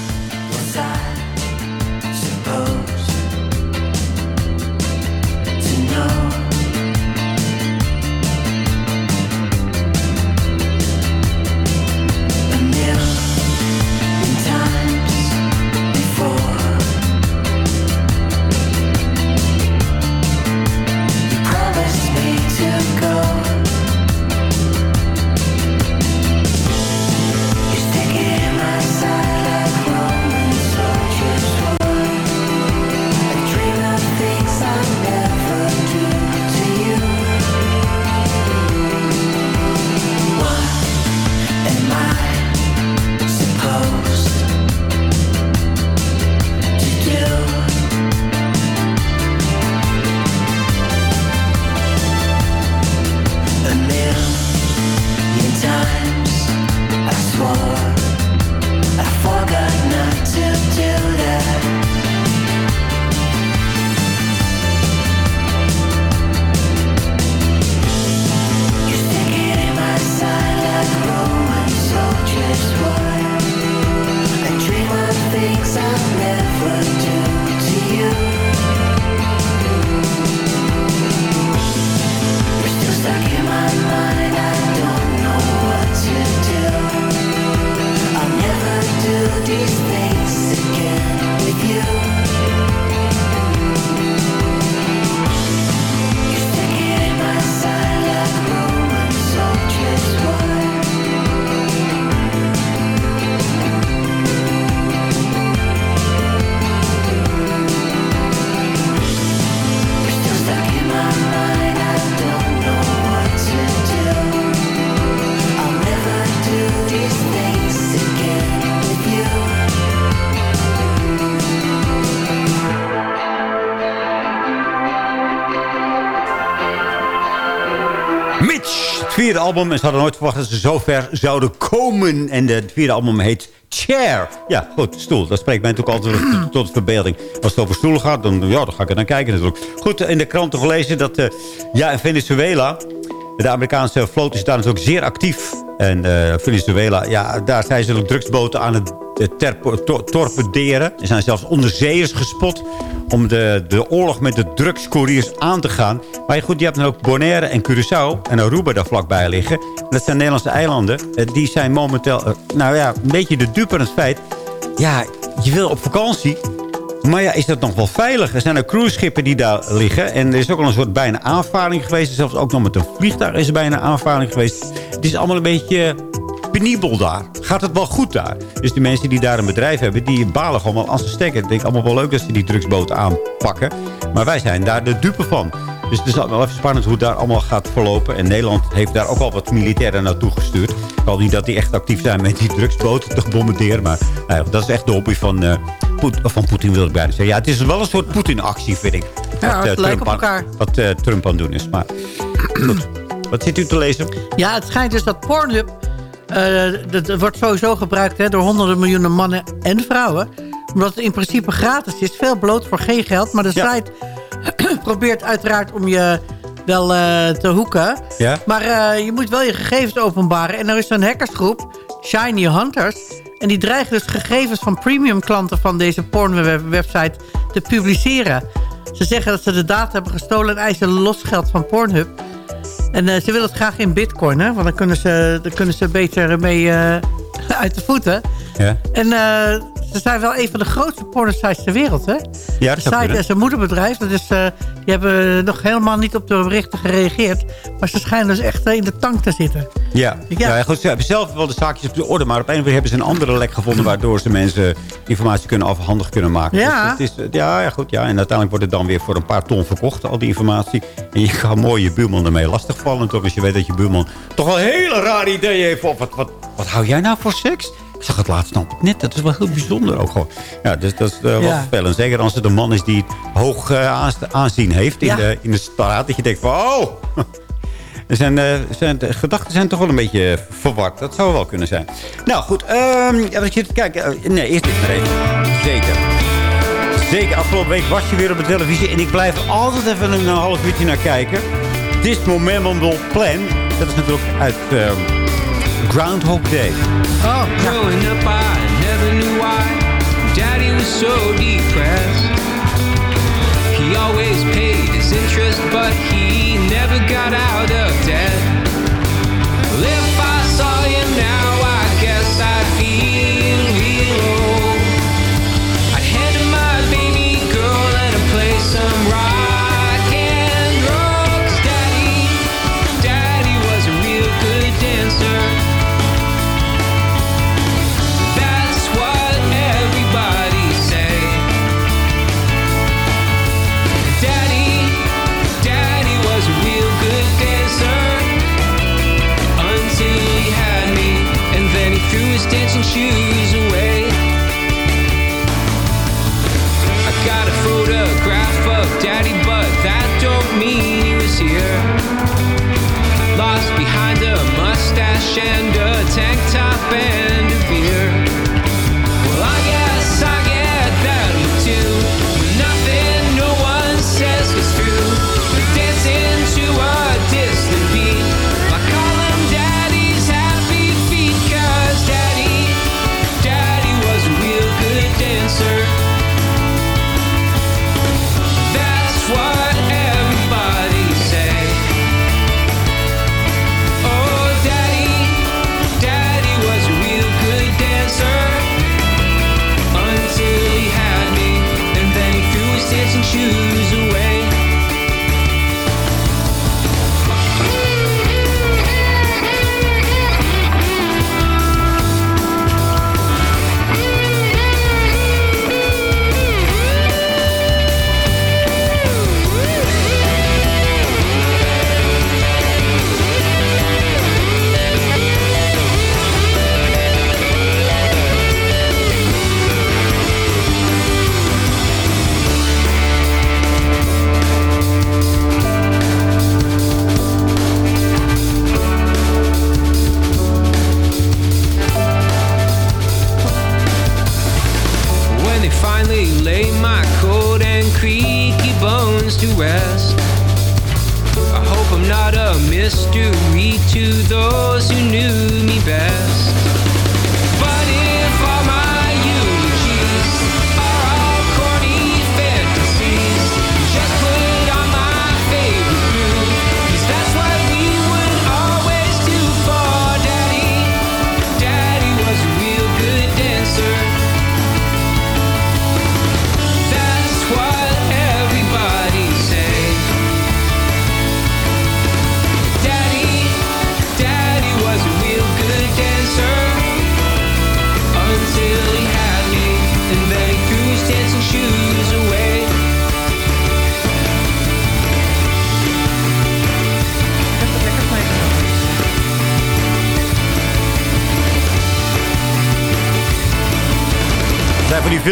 En ze hadden nooit verwacht dat ze zo ver zouden komen. En het vierde album heet Chair. Ja, goed, stoel. Dat spreekt mij natuurlijk altijd tot, tot verbeelding. Als het over stoelen gaat, dan, ja, dan ga ik er naar kijken natuurlijk. Goed, in de kranten gelezen dat... eh, ja, in Venezuela... De Amerikaanse vloot is daar natuurlijk zeer actief. En eh, Venezuela, ja, daar zijn ze ook drugsboten aan het torpederen. Er zijn zelfs onderzeeërs gespot om de, de oorlog met de drugscouriers aan te gaan. Maar goed, je hebt dan ook Bonaire en Curaçao en Aruba daar vlakbij liggen. En dat zijn Nederlandse eilanden. Eh, Die zijn momenteel, eh, nou ja, een beetje de dupe aan het feit. Ja, je wil op vakantie, maar ja, is dat nog wel veilig? Er zijn ook cruiseschepen die daar liggen. En er is ook al een soort bijna aanvaring geweest. Zelfs ook nog met een vliegtuig is er bijna aanvaring geweest. Het is allemaal een beetje penibel daar. Gaat het wel goed daar? Dus die mensen die daar een bedrijf hebben, die balen gewoon wel als ze stekken. Ik denk allemaal wel leuk dat ze die drugsboten aanpakken. Maar wij zijn daar de dupe van. Dus het is wel even spannend hoe het daar allemaal gaat verlopen. En Nederland heeft daar ook al wat militairen naartoe gestuurd. Ik hoop niet dat die echt actief zijn met die drugsboten te bombarderen. Maar nou dat is echt de hobby van, eh, Poet- van Poetin, wil ik bijna zeggen. Ja, het is wel een soort Poetin-actie, vind ik. Ja, het lijkt op aan- elkaar. Wat eh, Trump aan het doen is. Maar goed. Wat zit u te lezen? Ja, het schijnt dus dat Pornhub... eh, dat, wordt sowieso gebruikt hè, door honderden miljoenen mannen en vrouwen. Omdat het in principe gratis is. Veel bloot voor geen geld. Maar de site *clears throat* probeert uiteraard om je wel eh, te hoeken. Ja? Maar eh, je moet wel je gegevens openbaren. En er is een hackersgroep, Shiny Hunters... en die dreigen dus gegevens van premium klanten... van deze pornwebsite te publiceren. Ze zeggen dat ze de data hebben gestolen... en eisen losgeld van Pornhub. En eh, ze willen het graag in bitcoin, hè? Want dan kunnen ze, dan kunnen ze beter mee eh, *laughs* uit de voeten. Ja. En eh, ze zijn wel een van de grootste pornosites ter wereld, hè? Ja, dat zou site is een moederbedrijf. Dat is, eh, die hebben nog helemaal niet op de berichten gereageerd. Maar ze schijnen dus echt eh, in de tank te zitten. Ja. Ja. Ja. goed, ze hebben zelf wel de zaakjes op de orde. Maar op een of andere manier hebben ze een andere lek gevonden... waardoor ze mensen informatie kunnen afhandig kunnen maken. Ja. Dus het is, ja, ja, goed. Ja. En uiteindelijk wordt het dan weer voor een paar ton verkocht, al die informatie. En je kan mooi je buurman ermee lastigvallen. Toch als je weet dat je buurman toch wel hele rare ideeën heeft. Of wat, wat, wat hou jij nou voor seks? Ik zag het laatst nog net. Dat is wel heel bijzonder ook gewoon. Ja, dus dat is eh, wel Ja. vervelend. Zeker als het een man is die hoog eh, aanzien heeft in, Ja. de, in de straat. Dat je denkt van, oh... *laughs* Zijn, eh, zijn, de gedachten zijn toch wel een beetje verward. Dat zou wel kunnen zijn. Nou goed, ehm ja, je kijken. eh, nee, eerst dit maar even. Zeker. Zeker, afgelopen week was je weer op de televisie. En ik blijf altijd even een half uurtje naar kijken. This Memorable Plan. Dat is natuurlijk uit ehm, Groundhog Day. Oh, Growing up, I never knew why Daddy was so depressed. He always paid his interest, but he never got out of debt.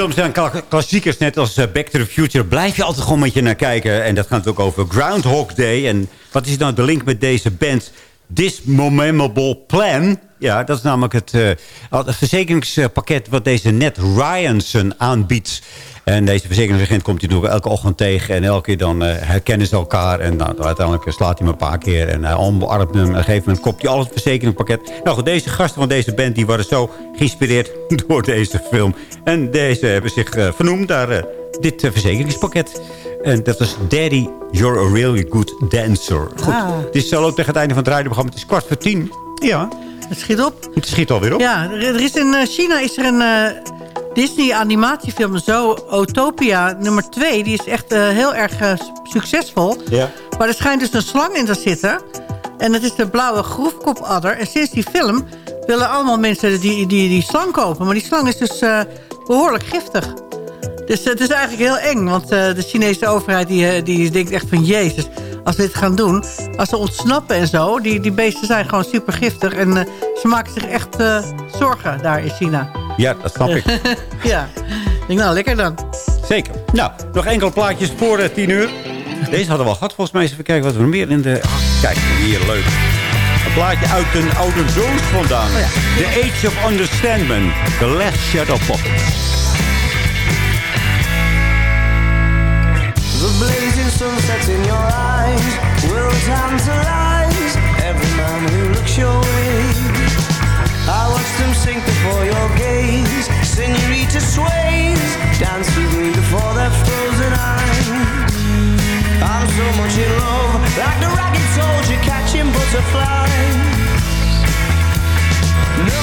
Films zijn kla- klassiekers, net als eh, Back to the Future. Blijf je altijd gewoon met je naar kijken. En dat gaat ook over Groundhog Day. En wat is nou de link met deze band? This Memorable Plan. Ja, dat is namelijk het, het verzekeringspakket wat deze Ned Ryanson aanbiedt. En deze verzekeringsagent komt hij door elke ochtend tegen. En elke keer dan eh, herkennen ze elkaar. En nou, uiteindelijk slaat hij hem een paar keer. En hij omarmt hem. En op een gegeven moment koopt hij al het verzekeringspakket. Nou goed, deze gasten van deze band die waren zo geïnspireerd *laughs* door deze film. En deze hebben zich eh, vernoemd naar eh, dit eh, verzekeringspakket. En dat is Daddy, You're a Really Good Dancer. Goed, Ah. het is zo ook tegen het einde van het radioprogramma. Het is kwart voor tien. Ja. Het schiet op. Het schiet alweer op. Ja, er is in eh, China is er een eh, Disney animatiefilm Zo Utopia nummer 2. Die is echt eh, heel erg eh, succesvol. Ja. Maar er schijnt dus een slang in te zitten. En dat is de blauwe groefkopadder. En sinds die film willen allemaal mensen die, die, die slang kopen. Maar die slang is dus eh, behoorlijk giftig. Dus het is eigenlijk heel eng. Want de Chinese overheid die, die denkt echt van... Jezus, als we dit gaan doen... Als ze ontsnappen en zo... Die, die beesten zijn gewoon super giftig. En eh, ze maken zich echt eh, zorgen daar in China. Ja, dat snap *laughs* ik. ja. Ik denk, nou, lekker dan. Zeker. Nou, nog enkele plaatjes voor eh, tien uur. Deze hadden we al gehad volgens mij. Eens even kijken wat we meer in de... Ah, kijk, hier, leuk. Een plaatje uit een oude doos vandaan. The Age of Understandment. The Last Shadow Puppets. The sunsets in your eyes will tantalize every man who looks your way. I watch them sink before your gaze. Senorita sways, dance with me before their frozen eyes. I'm so much in love, like the ragged soldier catching butterflies. No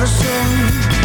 the sun.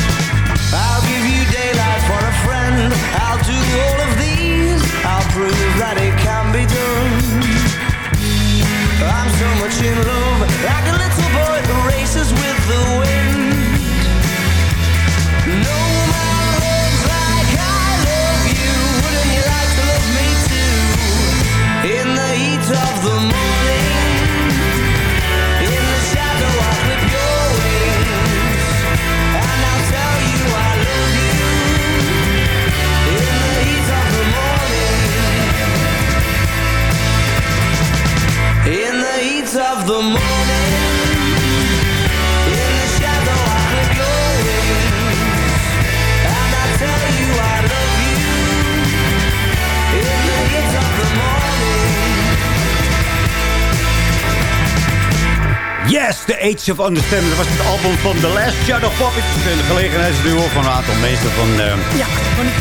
Yes, The Age of Understanding. Dat was het album van The Last Shadow Puppets. En de gelegenheidsduo van een aantal mensen van... eh Ja,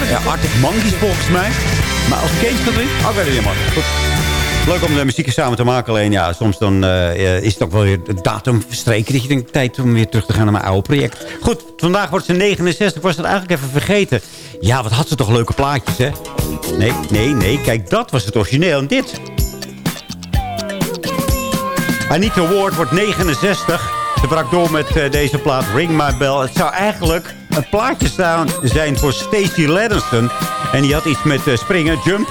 ja, Arctic Monkeys volgens mij. Maar als Kees dat? Oh, weet het niet, man. Goed. Leuk om de muziek samen te maken. Alleen ja, soms dan eh, is het ook wel weer de datum verstreken. Dat je denkt, tijd om weer terug te gaan naar mijn oude project. Goed, vandaag wordt ze 69. Ik was het eigenlijk even vergeten. Ja, wat had ze toch leuke plaatjes, hè? Nee, nee, nee. Kijk, dat was het origineel. En dit. Anita Ward wordt 69. Ze brak door met eh, deze plaat Ring My Bell. Het zou eigenlijk een plaatje staan zijn voor Stacey Ladderson. En die had iets met eh, springen, jump.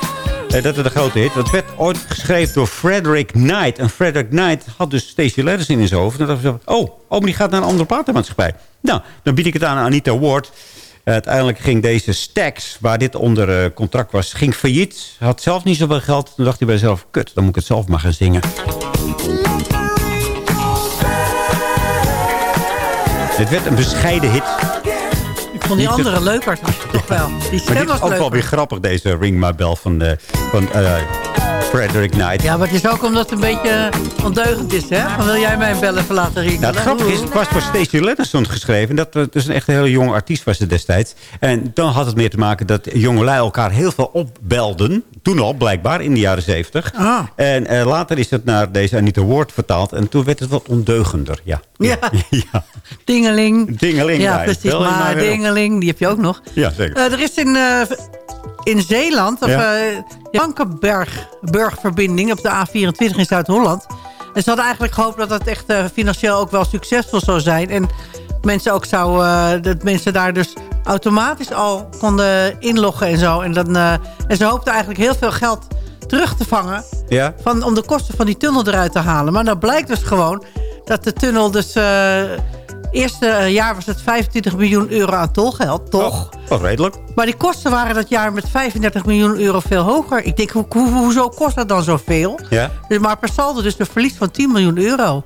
Eh, dat is de grote hit. Dat werd ooit geschreven door Frederick Knight. En Frederick Knight had dus Stacey Ladderson in zijn hoofd. En dacht ze, oh, oh, die gaat naar een andere platenmaatschappij. Nou, dan bied ik het aan Anita Ward. Uiteindelijk ging deze Stax, waar dit onder contract was, ging failliet. Had zelf niet zoveel geld. Toen dacht hij bij zichzelf, kut, dan moet ik het zelf maar gaan zingen. Het werd een bescheiden hit. Ik vond die Niet te- andere leuker toch wel. Die *laughs* Maar stem dit was is ook wel weer grappig, deze Ring My Bell van, eh, van eh, Frederick Knight. Ja, maar het is ook omdat het een beetje ondeugend is, hè? Wil jij mij een bel even laten ringen. Nou, het grappige is, het was voor Stacey Ladderson geschreven. Dat het dus een echt een hele jonge artiest was ze destijds. En dan had het meer te maken dat jongelui elkaar heel veel opbelden. Toen al, blijkbaar, in de jaren zeventig. Ah. En eh, later is het naar deze Anita Ward vertaald. En toen werd het wat ondeugender, ja. Ja. *laughs* Dingeling. Dingeling, Ja, ja. precies. Maar. Dingeling, die heb je ook nog. Ja, zeker. Eh, er is in, eh, in Zeeland, of Ja. eh Blankenberg Burgverbinding op de A24 in Zuid-Holland. En ze hadden eigenlijk gehoopt dat het echt eh, financieel ook wel succesvol zou zijn. En mensen ook zou, eh, dat mensen daar dus automatisch al konden inloggen en zo. En, dan, eh, en ze hoopten eigenlijk heel veel geld terug te vangen Ja? van, om de kosten van die tunnel eruit te halen. Maar dan blijkt dus gewoon dat de tunnel dus... eerste eh, jaar was het 25 miljoen euro aan tolgeld, toch? Oh, redelijk. Maar die kosten waren dat jaar met 35 miljoen euro veel hoger. Ik denk, hoe, hoe, hoezo kost dat dan zoveel? Ja? Dus maar per saldo dus een verlies van 10 miljoen euro.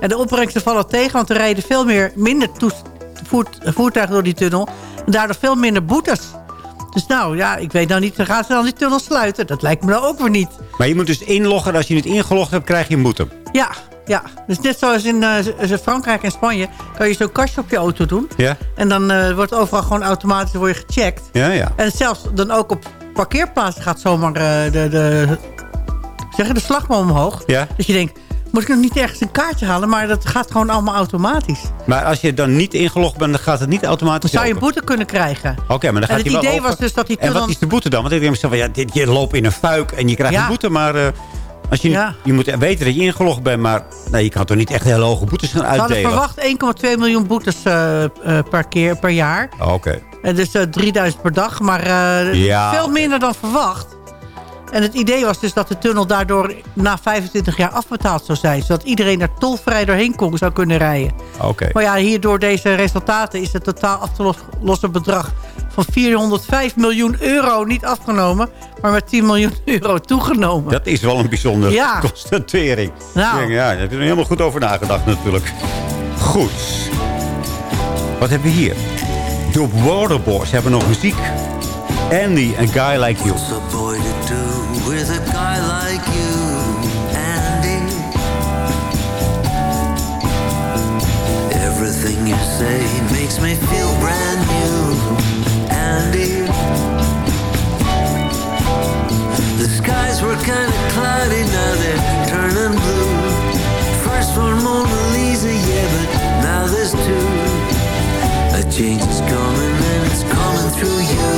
En de opbrengsten vallen tegen, want er rijden veel meer, minder voert- voertuigen door die tunnel. En daardoor veel minder boetes. Dus nou, ja, ik weet nou niet, dan gaan ze dan die tunnel sluiten? Dat lijkt me nou ook weer niet. Maar je moet dus inloggen. en Als je niet ingelogd hebt, krijg je een boete. Ja, ja. Dus net zoals in eh, Frankrijk en Spanje... kan je zo'n kastje op je auto doen. Ja? En dan eh, wordt overal gewoon automatisch word je gecheckt. Ja, ja. En zelfs dan ook op parkeerplaatsen gaat zomaar eh, de, de, zeg de slagboom omhoog. Ja. Dat je denkt, moet ik nog niet ergens een kaartje halen? Maar dat gaat gewoon allemaal automatisch. Maar als je dan niet ingelogd bent, dan gaat het niet automatisch Dan zou je een boete kunnen krijgen. Oké, maar dan gaat en het hij wel idee open. was dus dat die En wat is de boete dan? Want ik denk mezelf van, ja, dit, je loopt in een fuik en je krijgt Ja. een boete. Maar als je, Ja. je moet weten dat je ingelogd bent. Maar je kan toch niet echt hele hoge boetes gaan uitdelen? verwacht 1,2 miljoen boetes eh, eh, per keer per jaar. Oh, Oké. En dus eh, 3000 per dag, maar eh, Ja. veel minder dan verwacht. En het idee was dus dat de tunnel daardoor na 25 jaar afbetaald zou zijn. Zodat iedereen er tolvrij doorheen kon, zou kunnen rijden. Oké. Maar ja, hier door deze resultaten is het totaal af te los- lossen bedrag van 405 miljoen euro niet afgenomen. Maar met 10 miljoen *laughs* euro toegenomen. Dat is wel een bijzondere Ja. constatering. Nou. Ja, daar heb je er helemaal goed over nagedacht natuurlijk. Goed. Wat hebben we hier? De Waterboys hebben nog muziek. Andy, a guy like you. Say makes me feel brand new, Andy. The skies were kind of cloudy, now they're turning blue. First one Mona Lisa, yeah, but now there's two. A change is coming and it's coming through you,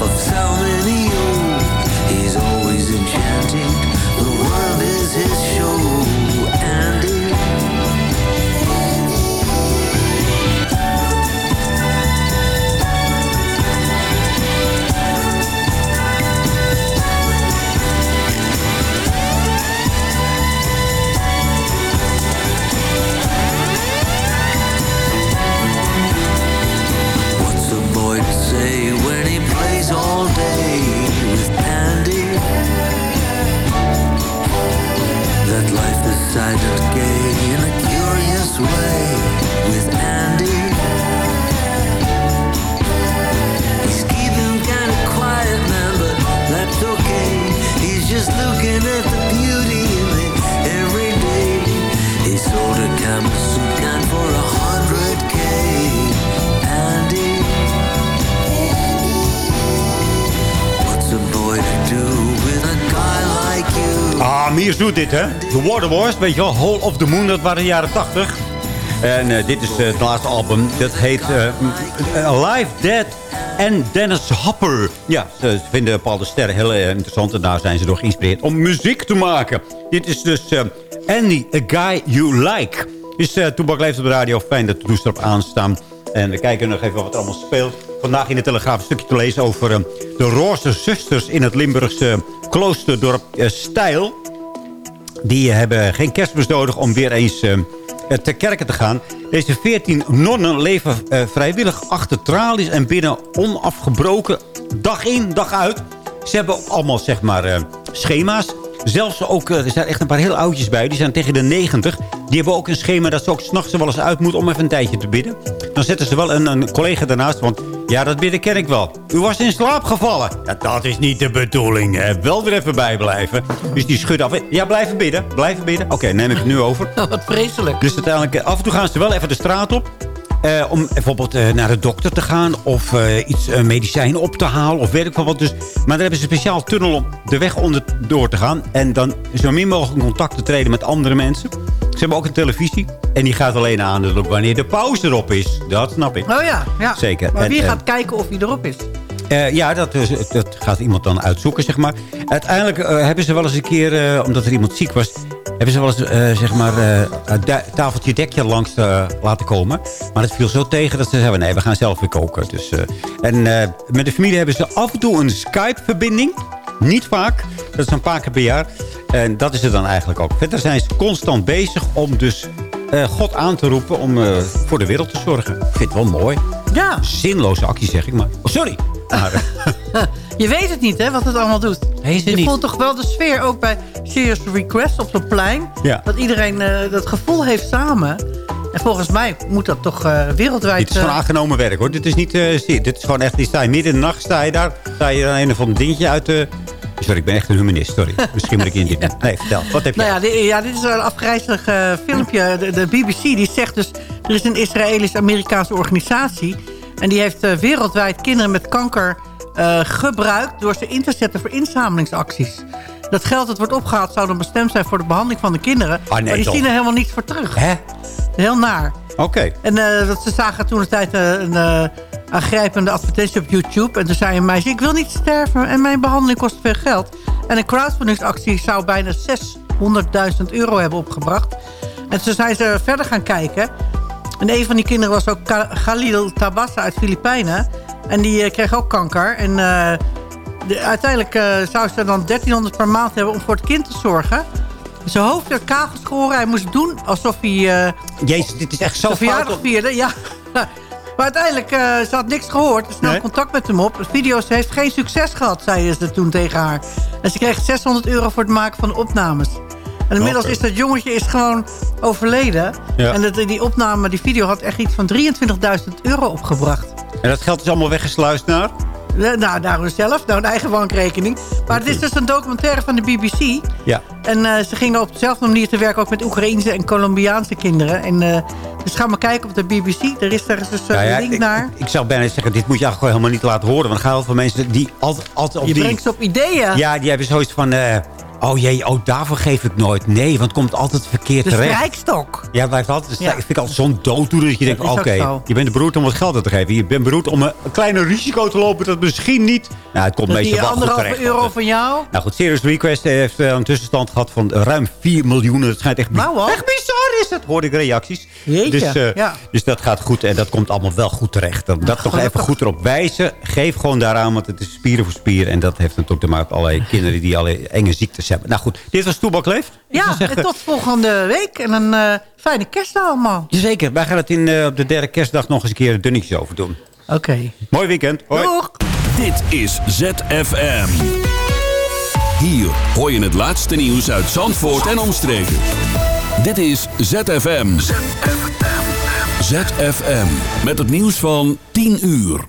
of so many zoet dit, hè? The Water Wars, weet je wel. Whole of the Moon, dat waren de jaren 80. En eh, dit is eh, het laatste album. Dat heet eh, Alive, Dead en Dennis Hopper. Ja, ze, vinden bepaalde sterren heel interessant. En daar zijn ze door geïnspireerd om muziek te maken. Dit is dus Andy, A Guy You Like. Dus uh, Toebak leeft op de radio. Fijn dat de toestel op aanstaan. En we kijken nog even wat er allemaal speelt. Vandaag in de Telegraaf een stukje te lezen over de Roze Zusters in het Limburgse kloosterdorp Stijl. Die hebben geen kerstmis nodig om weer eens uh, ter kerken te gaan. Deze 14 nonnen leven uh, vrijwillig achter tralies en binnen onafgebroken dag in, dag uit. Ze hebben allemaal zeg maar uh, schema's. Zelfs ook, er zijn echt een paar heel oudjes bij. Die zijn tegen de 90. Die hebben ook een schema dat ze ook s'nachts wel eens uit moeten om even een tijdje te bidden. Dan zetten ze wel een, een collega daarnaast. Want ja, dat bidden ken ik wel. U was in slaap gevallen. Ja, dat is niet de bedoeling. Hè. Wel er even bij blijven. Dus die schudt af. Ja, blijven bidden. Blijven bidden. Oké, okay, neem ik het nu over. *laughs* Wat vreselijk. Dus uiteindelijk, af en toe gaan ze wel even de straat op. Uh, om bijvoorbeeld uh, naar de dokter te gaan. Of uh, iets medicijnen op te halen. Of weet ik wel wat. Dus, maar daar hebben ze een speciaal tunnel om de weg onder door te gaan. En dan zo min mogelijk in contact te treden met andere mensen. Ze hebben ook een televisie. En die gaat alleen aan wanneer de pauze erop is. Dat snap ik. Oh ja, ja. Zeker. Maar wie gaat kijken of hij erop is? Uh, ja, dat, dat gaat iemand dan uitzoeken, zeg maar. Uiteindelijk uh, hebben ze wel eens een keer, uh, omdat er iemand ziek was... hebben ze wel eens, zeg maar, een tafeltje dekje langs laten komen. Maar het viel zo tegen dat ze zeiden... nee, we gaan zelf weer koken. Dus, en met de familie hebben ze af en toe een Skype-verbinding. Niet vaak. Dat is een paar keer per jaar. En dat is het dan eigenlijk ook. Verder zijn ze constant bezig om dus God aan te roepen om voor de wereld te zorgen. Ik vind het wel mooi. Ja. Zinloze actie, zeg ik maar. Oh, sorry. Maar, *laughs* je weet het niet, hè, wat het allemaal doet. Je niet. voelt toch wel de sfeer ook bij Serious Request op het plein. Ja. Dat iedereen uh, dat gevoel heeft samen. En volgens mij moet dat toch wereldwijd... Dit is gewoon aangenomen werk, hoor. Dit is niet... dit is gewoon echt... Die sta je midden in de nacht, sta je daar. Sta je dan een of ander dingetje uit de... Sorry, ik ben echt een humanist, sorry. *laughs* Misschien moet ik in dit... ja. Nee, vertel. Wat heb je? Nou ja, dit, ja, dit is een afgrijzelijk uh, filmpje. De, de, BBC die zegt dus... Er is een Israëlisch-Amerikaanse organisatie... en die heeft uh, wereldwijd kinderen met kanker uh, gebruikt... door ze in te zetten voor inzamelingsacties. Dat geld dat wordt opgehaald zou dan bestemd zijn... voor de behandeling van de kinderen. Ah, nee, maar die toch. zien er helemaal niets voor terug. Hè? Heel naar. Oké. Okay. En dat ze zagen toen de tijd een aangrijpende advertentie op YouTube. En toen zei een meisje, ik wil niet sterven en mijn behandeling kost veel geld. En een crowdfundingsactie zou bijna 600.000 euro hebben opgebracht. En toen zijn ze verder gaan kijken. En een van die kinderen was ook Khalil Tabassa uit Filipijnen. En die uh, kreeg ook kanker. En uh, de, uiteindelijk uh, zou ze dan 1300 per maand hebben om voor het kind te zorgen. Zijn hoofd werd kaal geschoren. Hij moest doen alsof hij... Jezus, dit is echt zo fout. vierde, ja. *laughs* Maar uiteindelijk, uh, ze had niks gehoord. Ze nam nee? contact met hem op. De video ze heeft geen succes gehad, zeiden ze toen tegen haar. En ze kreeg 600 euro voor het maken van de opnames. En inmiddels okay. is dat jongetje is gewoon overleden. Ja. En dat, die opname, die video had echt iets van 23.000 euro opgebracht. En dat geld is allemaal weggesluist naar? Nou, naar zelf, naar hun eigen bankrekening. Maar het is dus een documentaire van de BBC. Ja. En uh, ze gingen op dezelfde manier te werken ook met Oekraïnse en Colombiaanse kinderen. En, uh, dus ga maar kijken op de BBC. Er is daar dus uh, nou ja, een link ik, naar. Ik, ik, zou bijna zeggen, dit moet je eigenlijk helemaal niet laten horen. Want er gaan heel veel mensen die altijd, altijd op je die... brengt ze op ideeën. Ja, die hebben zoiets van... Oh jee, oh, daarvoor geef ik nooit. Nee, want het komt altijd verkeerd de terecht. De strijkstok. Ja, het blijft altijd. Ja. Ik vind altijd zo'n dooddoener dat je denkt, oké, okay, je bent beroerd om wat geld te geven. Je bent beroerd om een, kleine risico te lopen dat misschien niet... Nou, het komt dat meestal wel terecht. anderhalve euro van jou? Nou goed, Serious Request heeft uh, een tussenstand gehad van ruim 4 miljoen. Het schijnt echt, nou, echt bizar is het, hoorde ik reacties. Jeetje, dus, uh, ja. dus dat gaat goed en dat komt allemaal wel goed terecht. Dat, dat nog even goed erop wijzen. Geef gewoon daaraan, want het is spieren voor spieren. En dat heeft natuurlijk te maken met allerlei kinderen die allerlei enge ziektes Nou goed, dit was Toebak Leeft. Ja, en tot volgende week. En een uh, fijne kerst allemaal. Zeker, wij gaan het in, uh, op de derde kerstdag nog eens een keer een dunnetjes over doen. Oké. Okay. Mooi weekend. Hoi. Doeg. Dit is ZFM. Hier hoor je het laatste nieuws uit Zandvoort en omstreken. Dit is ZFM. ZFM. ZFM. Met het nieuws van 10 uur.